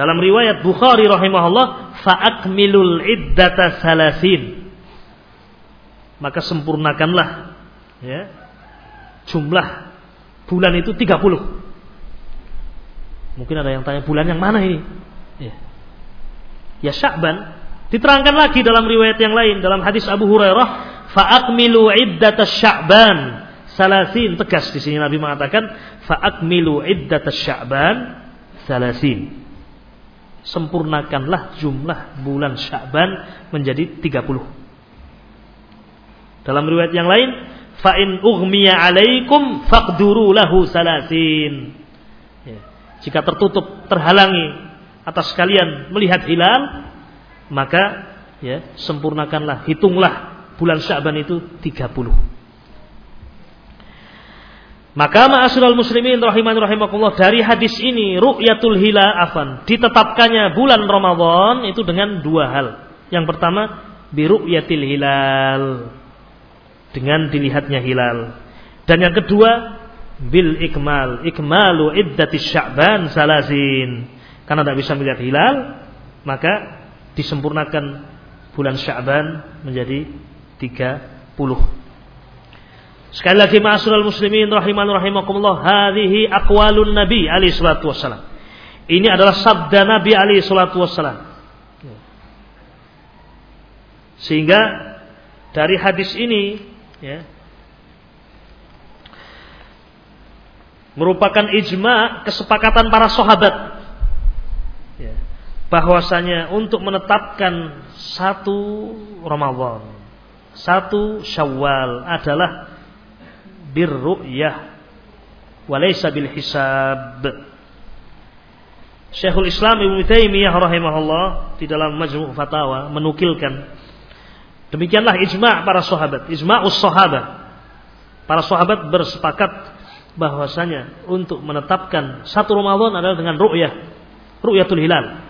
S1: dalam riwayat Bukhari rahimahullah fa'akmilul iddata salasin maka sempurnakanlah ya jumlah bulan itu 30 mungkin ada yang tanya bulan yang mana ini ya, ya Sya'ban diterangkan lagi dalam riwayat yang lain dalam hadis Abu Hurairah fa'akmilu iddata Sya'ban salasin tegas di sini Nabi mengatakan faakmilu iddat sya'ban salasin. Sempurnakanlah jumlah bulan Sya'ban menjadi 30 dalam riwayat yang lain fa in ughmiya alaikum faqduru lahu salasin. Ya. jika tertutup terhalangi atas kalian melihat hilal maka ya sempurnakanlah hitunglah bulan Sya'ban itu 30 maka ma'asyiral muslimin rahiman rahimakumullah dari hadis ini ru'yatul hilal afan ditetapkannya bulan Ramadan itu dengan dua hal. Yang pertama bi ru'yatil hilal dengan dilihatnya hilal. Dan yang kedua bil ikmal, ikmalu iddati sya'ban salasin. Karena tidak bisa melihat hilal, maka disempurnakan bulan Sya'ban menjadi 30. Sekali lagi ma'asyiral muslimin rahiman rahimakumullah, hadhihi aqwalun Nabi alaihi salatu wassalam. Ini adalah sabda Nabi alaihi salatu wassalam. Sehingga dari hadis ini ya, merupakan ijma kesepakatan para sahabat bahwasanya untuk menetapkan satu Ramadan, satu Syawal adalah birru'yah walaysa bil hisab. Syekhul Islam Ibnu Taimiyah rahimahullah di dalam Majmu' Fatawa menukilkan demikianlah ijma' para sahabat, ijma'us sahabat. Para sahabat bersepakat bahwasanya untuk menetapkan satu Ramadan adalah dengan ru'yah, ru'yatul hilal.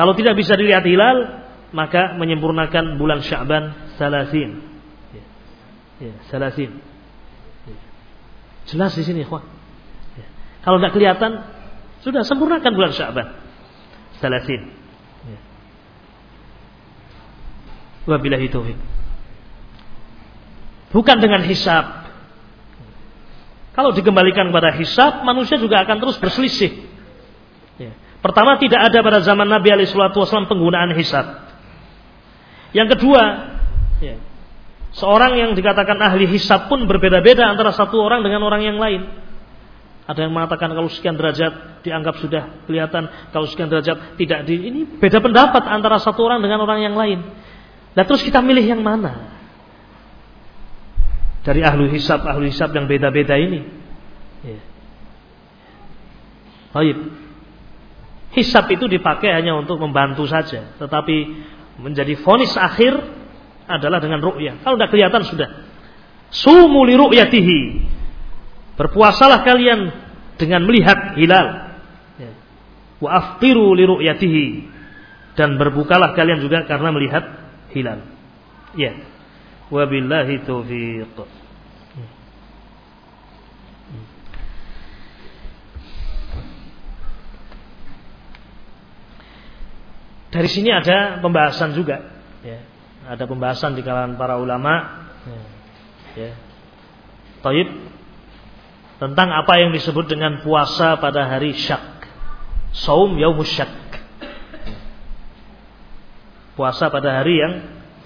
S1: Kalau tidak bisa dilihat hilal, maka menyempurnakan bulan Sya'ban salasin. Ya, ya salasin. Ya. Jelas di sini, ikhwan. Ya. Kalau tidak kelihatan, sudah sempurnakan bulan Sya'ban salasin. Ya. Wabillahi. Bukan dengan hisab. Kalau dikembalikan kepada hisab, manusia juga akan terus berselisih. Pertama, tidak ada pada zaman Nabi Alaihissalam penggunaan hisab. Yang kedua, ya, seorang yang dikatakan ahli hisab pun berbeda-beda antara satu orang dengan orang yang lain. Ada yang mengatakan kalau sekian derajat dianggap sudah kelihatan, kalau sekian derajat tidak di ini beda pendapat antara satu orang dengan orang yang lain. Nah terus kita milih yang mana? Dari ahlu hisab, ahlu hisab yang beda-beda ini. Ya. Baik. Hisab itu dipakai hanya untuk membantu saja, tetapi menjadi fonis akhir adalah dengan ru'yah. Kalau tidak kelihatan sudah. Sumu li ru'yatihi. Berpuasalah kalian dengan melihat hilal. Ya. Wa aftiru li ru'yatihi. Dan berbukalah kalian juga karena melihat hilal. Ya. Wabillahi taufiq. Dari sini ada pembahasan juga, ya. ada pembahasan di kalangan para ulama, ya. ya. Taib tentang apa yang disebut dengan puasa pada hari syak, saum yaumus syak. Puasa pada hari yang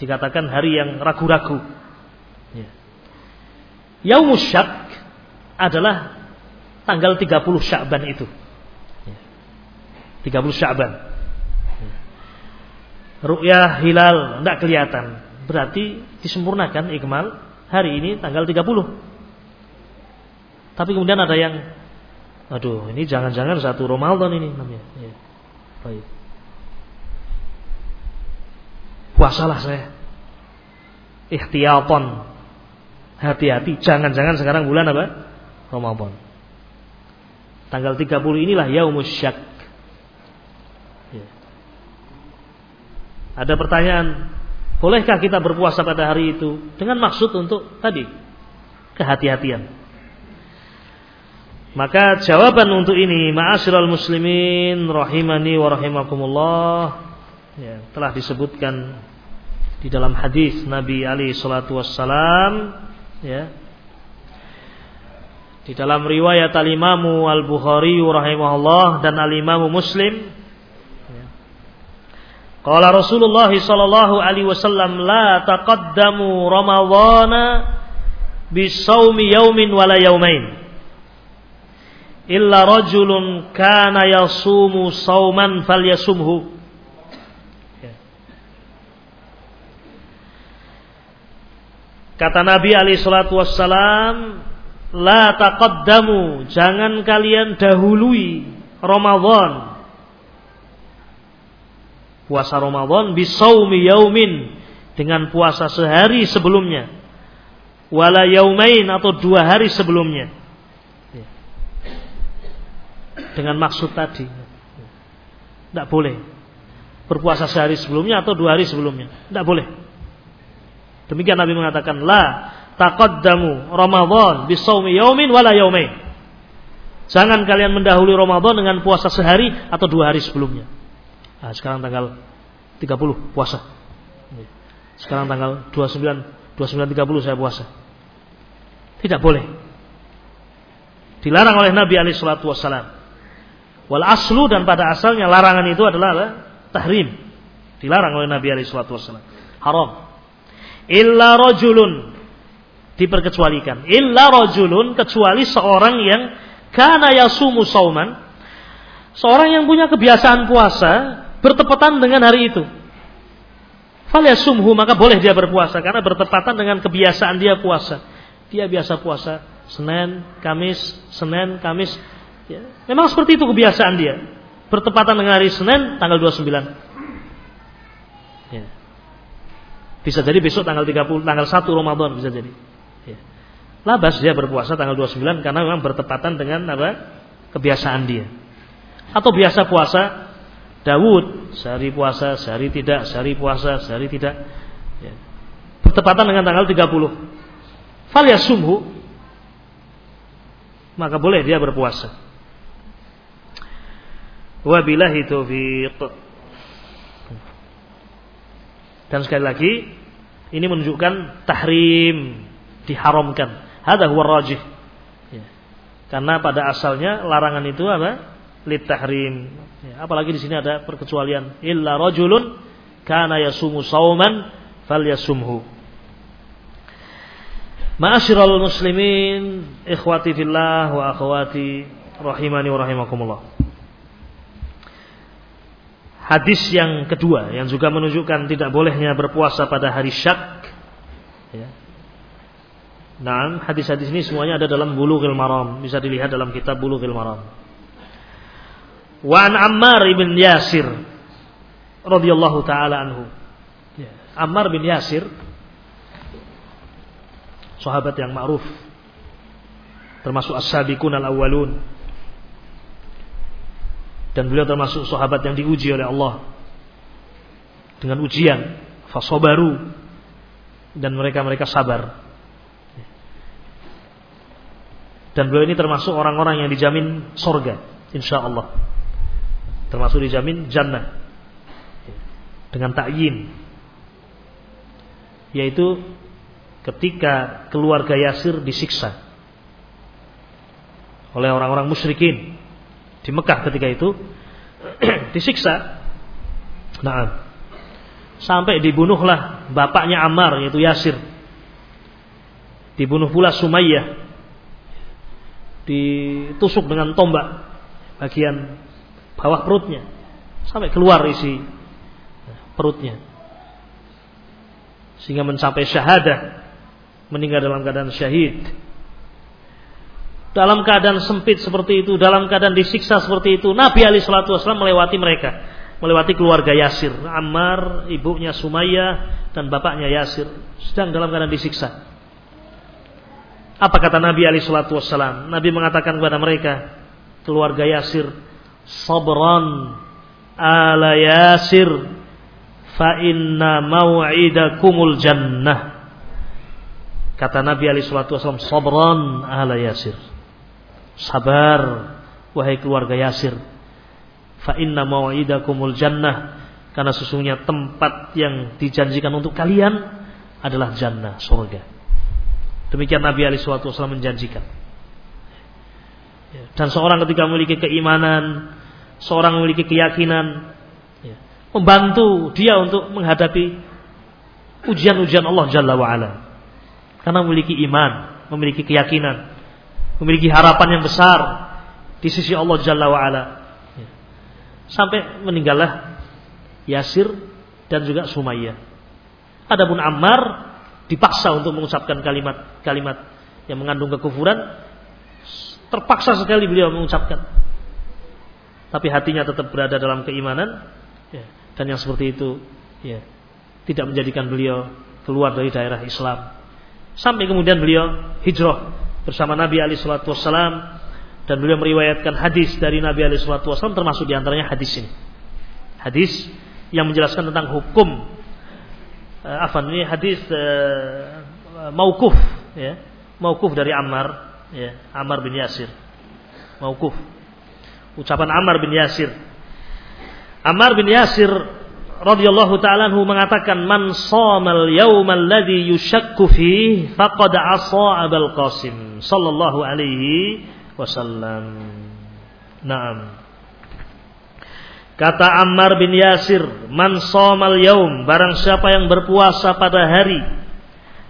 S1: dikatakan hari yang ragu-ragu. Ya. Adalah tanggal 30 Sya'ban itu. Ya. 30 Sya'ban. Ya. Ru'yah hilal tidak kelihatan. Berarti disempurnakan ikmal hari ini tanggal 30. Tapi kemudian ada yang aduh, ini jangan-jangan satu Ramadan ini namanya. Ya. Baik. Puasalah saya. Ikhtiyaton. Hati-hati, jangan-jangan sekarang bulan apa? Ramadan. Tanggal 30 inilah yaumus syak. Ada pertanyaan, bolehkah kita berpuasa pada hari itu dengan maksud untuk tadi kehati-hatian? Maka jawaban untuk ini, ma'asyiral muslimin rahimani wa rahimakumullah, ya, telah disebutkan di dalam hadis Nabi Ali salatu wassalam ya di dalam riwayat al-Imamu Al-Bukhari rahimahullah dan al-Imamu Muslim Qala Rasulullah sallallahu alaihi wasallam la taqaddamu Ramadhana bisawmi yaumin wala yaumain illa rajulun kana yasumu sauman falyasumhu. Kata Nabi alaihi salatu wassalam La taqaddamu, jangan kalian dahului Ramadan. Puasa Ramadan bisaumi yaumin dengan puasa sehari sebelumnya. Wala yaumain atau dua hari sebelumnya. Dengan maksud tadi. Tidak boleh. Berpuasa sehari sebelumnya atau dua hari sebelumnya. Tidak boleh. Demikian Nabi mengatakan la taqaddamu Ramadan bisawmi yaumin wala yaumain. Jangan kalian mendahului Ramadan dengan puasa sehari atau dua hari sebelumnya. Nah, sekarang tanggal 30 puasa. Sekarang tanggal 29 29 30 saya puasa. Tidak boleh. Dilarang oleh Nabi alaihi salatu wasallam. Wal aslu dan pada asalnya larangan itu adalah tahrim. Dilarang oleh Nabi alaihi salatu wasallam. Haram. Illa rajulun diperkecualikan. Illa rajulun kecuali seorang yang kana yasumu sauman. Seorang yang punya kebiasaan puasa bertepatan dengan hari itu. Fal yasumhu maka boleh dia berpuasa karena bertepatan dengan kebiasaan dia puasa. Dia biasa puasa Senin, Kamis, Senin, Kamis. Ya. Memang seperti itu kebiasaan dia. Bertepatan dengan hari Senin tanggal 29. Ya. Bisa jadi besok tanggal 30, tanggal 1 Ramadan bisa jadi. Ya. Labas dia berpuasa tanggal 29 karena memang bertepatan dengan apa? kebiasaan dia. Atau biasa puasa Dawud sehari puasa, sehari tidak, sehari puasa, sehari tidak. Ya. Bertepatan dengan tanggal 30. Fal yasumhu maka boleh dia berpuasa. Wabillahi taufiq. Dan sekali lagi ini menunjukkan tahrim diharamkan. Hada huwa rajih. Ya. Karena pada asalnya larangan itu apa? Lit tahrim. Ya, apalagi di sini ada perkecualian. Illa rajulun kana yasumu sauman falyasumhu. Ma'asyiral muslimin, ikhwati fillah wa akhwati rahimani wa rahimakumullah. Hadis yang kedua yang juga menunjukkan tidak bolehnya berpuasa pada hari syak ya, Nah, hadis-hadis ini semuanya ada dalam Bulughul Maram, bisa dilihat dalam kitab Bulughul Maram. Wa an Ammar ibn Yasir radhiyallahu taala anhu. Ya. Ammar bin Yasir sahabat yang ma'ruf termasuk as-sabiqun al-awwalun dan beliau termasuk sahabat yang diuji oleh Allah dengan ujian fasobaru dan mereka-mereka sabar Dan beliau ini termasuk orang-orang yang dijamin sorga, insya Allah. Termasuk dijamin jannah dengan takyin, yaitu ketika keluarga Yasir disiksa oleh orang-orang musyrikin di Mekah ketika itu disiksa. Nah, sampai dibunuhlah bapaknya Ammar yaitu Yasir. Dibunuh pula Sumayyah ditusuk dengan tombak bagian bawah perutnya. Sampai keluar isi perutnya. Sehingga mencapai syahadah meninggal dalam keadaan syahid. Dalam keadaan sempit seperti itu dalam keadaan disiksa seperti itu Nabi Ali Shallallahu Wasallam melewati mereka. Melewati keluarga Yasir Ammar ibunya Sumayyah dan bapaknya Yasir. Sedang dalam keadaan disiksa. Apa kata Nabi Ali Shallallahu Wasallam? Nabi mengatakan kepada mereka, keluarga Yasir, sabran ala Yasir, fa inna mau'idakumul jannah. Kata Nabi Ali Shallallahu Wasallam, sabran ala Yasir. Sabar, wahai keluarga Yasir. Fa inna mau'idakumul jannah. Karena sesungguhnya tempat yang dijanjikan untuk kalian adalah jannah, surga. Demikian Nabi Ali Shallallahu Wasallam menjanjikan. Ya, dan seorang ketika memiliki keimanan, seorang memiliki keyakinan, ya, membantu dia untuk menghadapi ujian-ujian Allah Jalla wa'ala. Karena memiliki iman, memiliki keyakinan, memiliki harapan yang besar di sisi Allah Jalla wa'ala. Ya. Sampai meninggallah Yasir dan juga Sumayyah. Adapun Ammar dipaksa untuk mengucapkan kalimat-kalimat yang mengandung kekufuran terpaksa sekali beliau mengucapkan. Tapi hatinya tetap berada dalam keimanan ya, dan yang seperti itu ya tidak menjadikan beliau keluar dari daerah Islam. Sampai kemudian beliau hijrah bersama Nabi Ali Shallallahu Wasallam dan beliau meriwayatkan hadis dari Nabi Ali Shallallahu Wasallam termasuk di antaranya hadis ini. Hadis yang menjelaskan tentang hukum uh, afan ini hadis uh, maukuf ya maukuf dari Ammar ya Ammar bin Yasir maukuf ucapan Ammar bin Yasir Ammar bin Yasir radhiyallahu taala mengatakan man shamal yaumal ladzi yushakku fi faqad asa Abul Qasim sallallahu alaihi wasallam. Naam. Kata Ammar bin Yasir, "Man shamal yaum, barang siapa yang berpuasa pada hari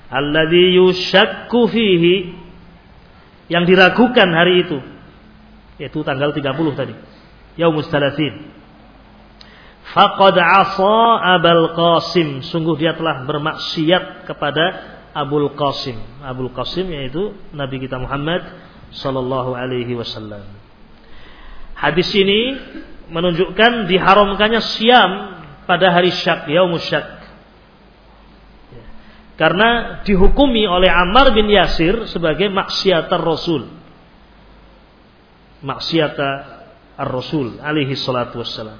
S1: alladzi yushakku fihi yang diragukan hari itu, yaitu tanggal 30 tadi. Yaumus Talatin. Faqad asa Abul Qasim, sungguh dia telah bermaksiat kepada Abul Qasim. Abul Qasim yaitu Nabi kita Muhammad sallallahu alaihi wasallam. Hadis ini menunjukkan diharamkannya siam pada hari syak, yaumus syak. Karena dihukumi oleh Ammar bin Yasir sebagai maksiatar Rasul. Maksiata ar-Rasul alaihi salatu wassalam.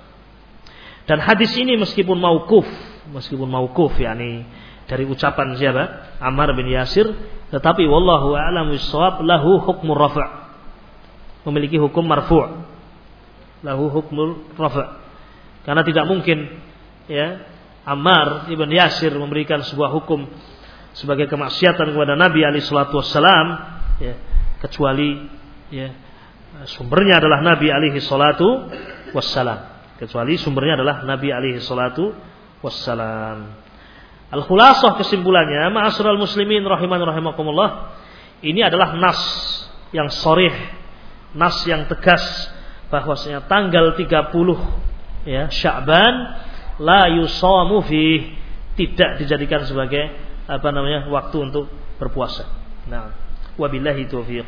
S1: Dan hadis ini meskipun maukuf, meskipun maukuf yakni dari ucapan siapa? Ammar bin Yasir, tetapi wallahu a'lam bissawab lahu hukmu rafa'. Memiliki hukum marfu'. Lahu hukmul rafa'. Karena tidak mungkin ya Ammar ibn Yasir memberikan sebuah hukum sebagai kemaksiatan kepada Nabi alaihi salatu wassalam ya, kecuali ya sumbernya adalah Nabi alaihi salatu wassalam kecuali sumbernya adalah Nabi alaihi salatu wassalam. Al khulasah kesimpulannya, ma'asyiral muslimin rahiman rahimakumullah, ini adalah nas yang sorih, nas yang tegas bahwasanya tanggal 30 ya Sya'ban la yusamu fi tidak dijadikan sebagai apa namanya waktu untuk berpuasa. Nah, wabillahi taufiq.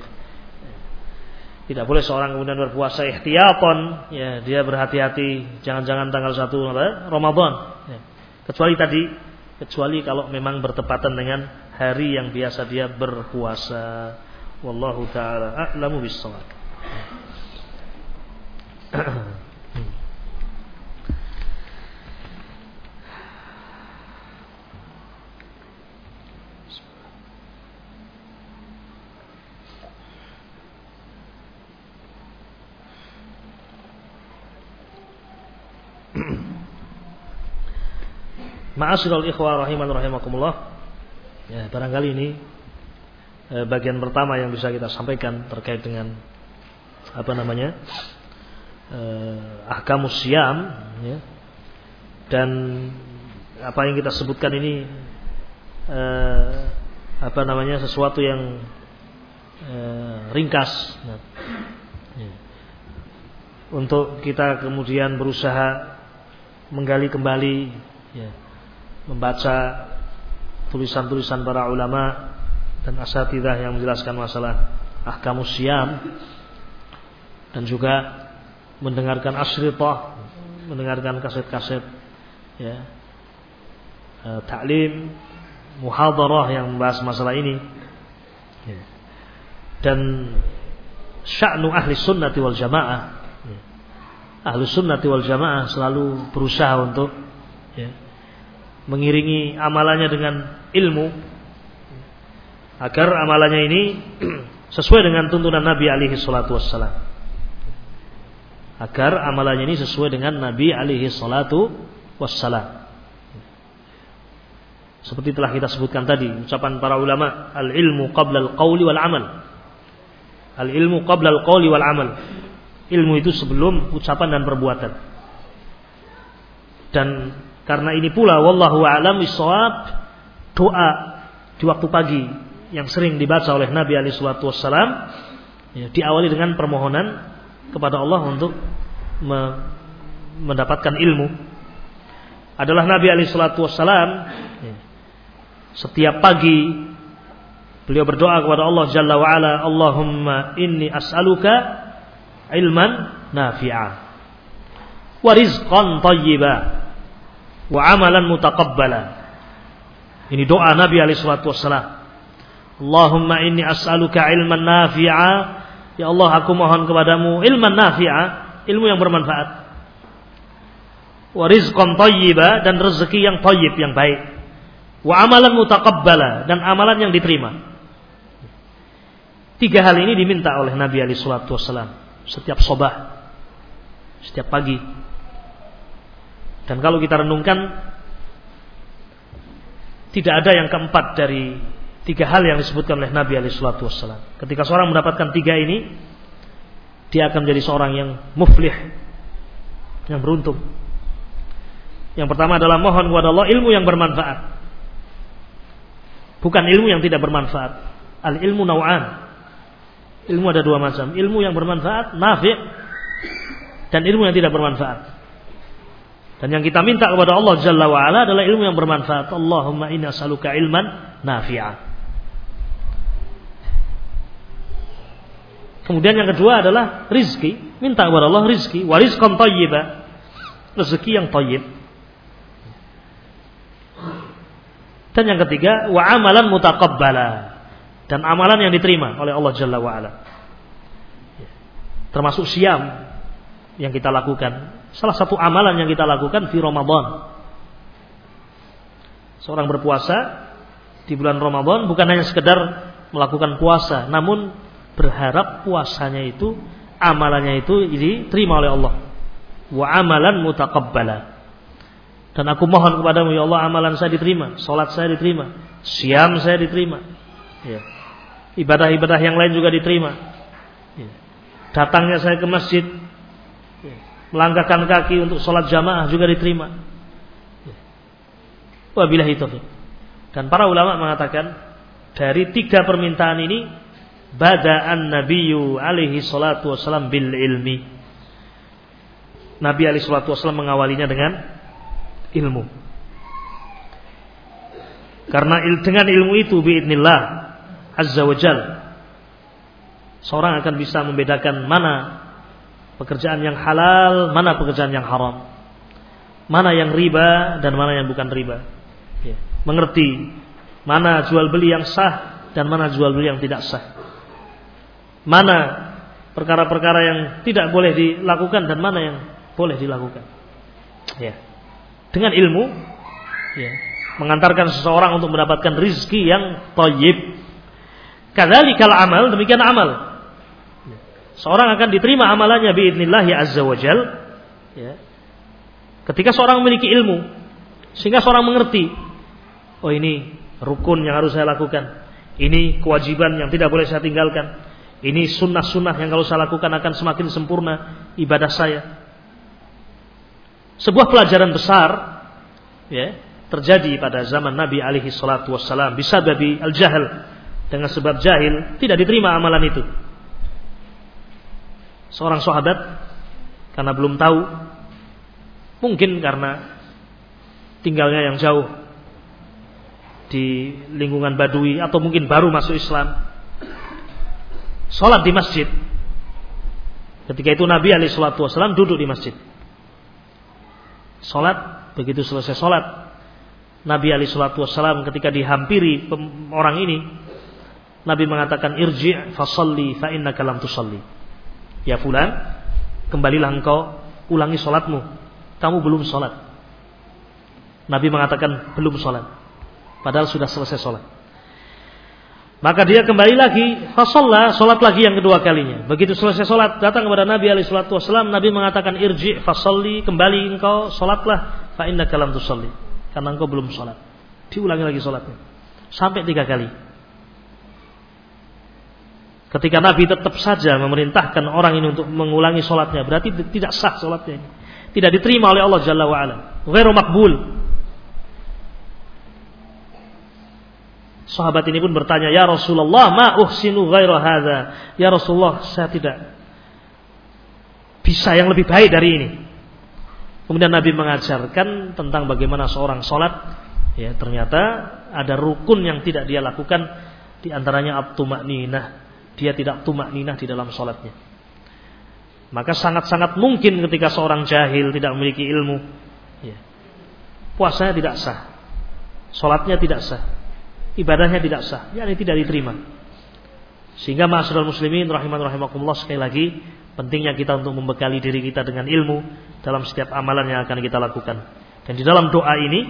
S1: Tidak boleh seorang kemudian berpuasa ihtiyatan, ya dia berhati-hati jangan-jangan tanggal 1 Ramadan. Ya. Kecuali tadi, kecuali kalau memang bertepatan dengan hari yang biasa dia berpuasa. Wallahu taala a'lamu bissawab. Ma'asyiral ikhwah rahiman rahimakumullah. Ya, barangkali ini eh, bagian pertama yang bisa kita sampaikan terkait dengan apa namanya? Eh, ahkamus siam ya. Dan apa yang kita sebutkan ini eh, apa namanya? sesuatu yang eh, ringkas. Nah, ya. Untuk kita kemudian berusaha menggali kembali ya, membaca tulisan-tulisan para ulama dan asatidah yang menjelaskan masalah ahkamus siam dan juga mendengarkan asritah, mendengarkan kaset-kaset ya. E, taklim, muhadarah yang membahas masalah ini. Ya. Dan sya'nu ahli sunnati wal jamaah. Ahli sunnati wal jamaah selalu berusaha untuk ya, mengiringi amalannya dengan ilmu agar amalannya ini sesuai dengan tuntunan Nabi alaihi salatu wassalam. Agar amalannya ini sesuai dengan Nabi alaihi salatu wassalam. Seperti telah kita sebutkan tadi, ucapan para ulama, al-ilmu qabla al-qawli wal amal. Al-ilmu qabla al-qawli wal amal. Ilmu itu sebelum ucapan dan perbuatan. Dan karena ini pula wallahu a'lam bishawab doa di waktu pagi yang sering dibaca oleh Nabi alaihi wassalam ya, diawali dengan permohonan kepada Allah untuk me mendapatkan ilmu adalah Nabi alaihi wassalam ya, setiap pagi beliau berdoa kepada Allah Jalla wa ala Allahumma inni as'aluka ilman nafi'a wa rizqan tayyiba wa amalan mutaqabbala. Ini doa Nabi alaihi salatu wassalam. Allahumma inni as'aluka ilman nafi'a. Ya Allah aku mohon kepadamu ilman nafi'a, ilmu yang bermanfaat. Wa rizqan thayyiba dan rezeki yang thayyib yang baik. Wa amalan mutaqabbala dan amalan yang diterima. Tiga hal ini diminta oleh Nabi alaihi salatu wassalam setiap sobah, setiap pagi dan kalau kita renungkan tidak ada yang keempat dari tiga hal yang disebutkan oleh Nabi alaihi wassalam. Ketika seorang mendapatkan tiga ini, dia akan menjadi seorang yang muflih, yang beruntung. Yang pertama adalah mohon kepada Allah ilmu yang bermanfaat. Bukan ilmu yang tidak bermanfaat. Al ilmu nau'an. Ilmu ada dua macam. Ilmu yang bermanfaat, nafi' dan ilmu yang tidak bermanfaat. Dan yang kita minta kepada Allah Jalla wa ala adalah ilmu yang bermanfaat. Allahumma inna saluka ilman nafi'a. Kemudian yang kedua adalah rizki. Minta kepada Allah rizki. Warizqan tayyiba. Rezeki yang tayyib. Dan yang ketiga, wa amalan mutaqabbala. Dan amalan yang diterima oleh Allah Jalla wa. Termasuk siam yang kita lakukan. Salah satu amalan yang kita lakukan di Ramadan. Seorang berpuasa di bulan Ramadan bukan hanya sekedar melakukan puasa, namun berharap puasanya itu amalannya itu diterima oleh Allah. Wa amalan mutaqabbala. Dan aku mohon kepadamu ya Allah amalan saya diterima, salat saya diterima, siam saya diterima. Ya. Ibadah-ibadah yang lain juga diterima. Ya. Datangnya saya ke masjid, ya. melangkahkan kaki untuk sholat jamaah juga diterima. Ya. Wabillahi taufiq. Dan para ulama mengatakan dari tiga permintaan ini bada'an nabiyyu alaihi salatu wasallam bil ilmi. Nabi alaihi salatu wasallam mengawalinya dengan ilmu. Karena dengan ilmu itu biidnillah azza wajal seorang akan bisa membedakan mana pekerjaan yang halal, mana pekerjaan yang haram. Mana yang riba dan mana yang bukan riba. Ya. Mengerti mana jual beli yang sah dan mana jual beli yang tidak sah. Mana perkara-perkara yang tidak boleh dilakukan dan mana yang boleh dilakukan. Ya dengan ilmu ya, mengantarkan seseorang untuk mendapatkan rizki yang toyib. Kadzalikal amal, demikian amal. Seorang akan diterima amalannya biidnillahi azza wajal ya. Ketika seorang memiliki ilmu sehingga seorang mengerti oh ini rukun yang harus saya lakukan. Ini kewajiban yang tidak boleh saya tinggalkan. Ini sunnah-sunnah yang kalau saya lakukan akan semakin sempurna ibadah saya sebuah pelajaran besar ya, terjadi pada zaman Nabi alaihi salatu wassalam bisa babi al-jahal dengan sebab jahil tidak diterima amalan itu. Seorang sahabat karena belum tahu mungkin karena tinggalnya yang jauh di lingkungan badui atau mungkin baru masuk Islam sholat di masjid ketika itu Nabi alaihi salatu wassalam duduk di masjid Sholat, begitu selesai sholat, Nabi Ali Shallallahu Wasallam ketika dihampiri orang ini, Nabi mengatakan irji fasalli fa inna kalam tusalli. Ya fulan, kembalilah engkau ulangi sholatmu. Kamu belum sholat. Nabi mengatakan belum sholat. Padahal sudah selesai sholat. Maka dia kembali lagi, fasolla, sholat lagi yang kedua kalinya. Begitu selesai sholat, datang kepada Nabi alaihi salatu wasallam, Nabi mengatakan irji fasolli, kembali engkau sholatlah, fa inna kalam tusalli. Karena engkau belum sholat. Diulangi lagi sholatnya. Sampai tiga kali. Ketika Nabi tetap saja memerintahkan orang ini untuk mengulangi sholatnya, berarti tidak sah sholatnya ini. Tidak diterima oleh Allah Jalla wa'ala. Ghairu makbul. Sahabat ini pun bertanya, "Ya Rasulullah, ma uhsinu ghaira hadza?" Ya Rasulullah, saya tidak bisa yang lebih baik dari ini. Kemudian Nabi mengajarkan tentang bagaimana seorang sholat. Ya, ternyata ada rukun yang tidak dia lakukan di antaranya at-tumakninah. Dia tidak tumakninah di dalam sholatnya. Maka sangat-sangat mungkin ketika seorang jahil tidak memiliki ilmu, ya, puasanya tidak sah, sholatnya tidak sah ibadahnya tidak sah, yakni tidak diterima. Sehingga ma'asyiral muslimin rahiman rahimakumullah sekali lagi pentingnya kita untuk membekali diri kita dengan ilmu dalam setiap amalan yang akan kita lakukan. Dan di dalam doa ini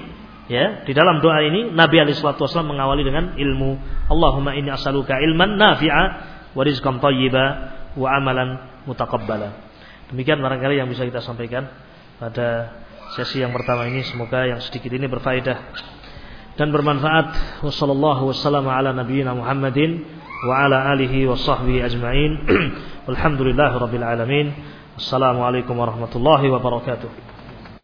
S1: ya, di dalam doa ini Nabi alaihi wasallam mengawali dengan ilmu. Allahumma inni as'aluka ilman nafi'a wa rizqan thayyiba wa amalan mutaqabbala. Demikian barangkali yang bisa kita sampaikan pada sesi yang pertama ini semoga yang sedikit ini berfaedah dan bermanfaat. Wassallallahu wasallam ala nabiyyina Muhammadin wa ala alihi wa sahbihi ajma'in. Alamin. Assalamualaikum warahmatullahi wabarakatuh.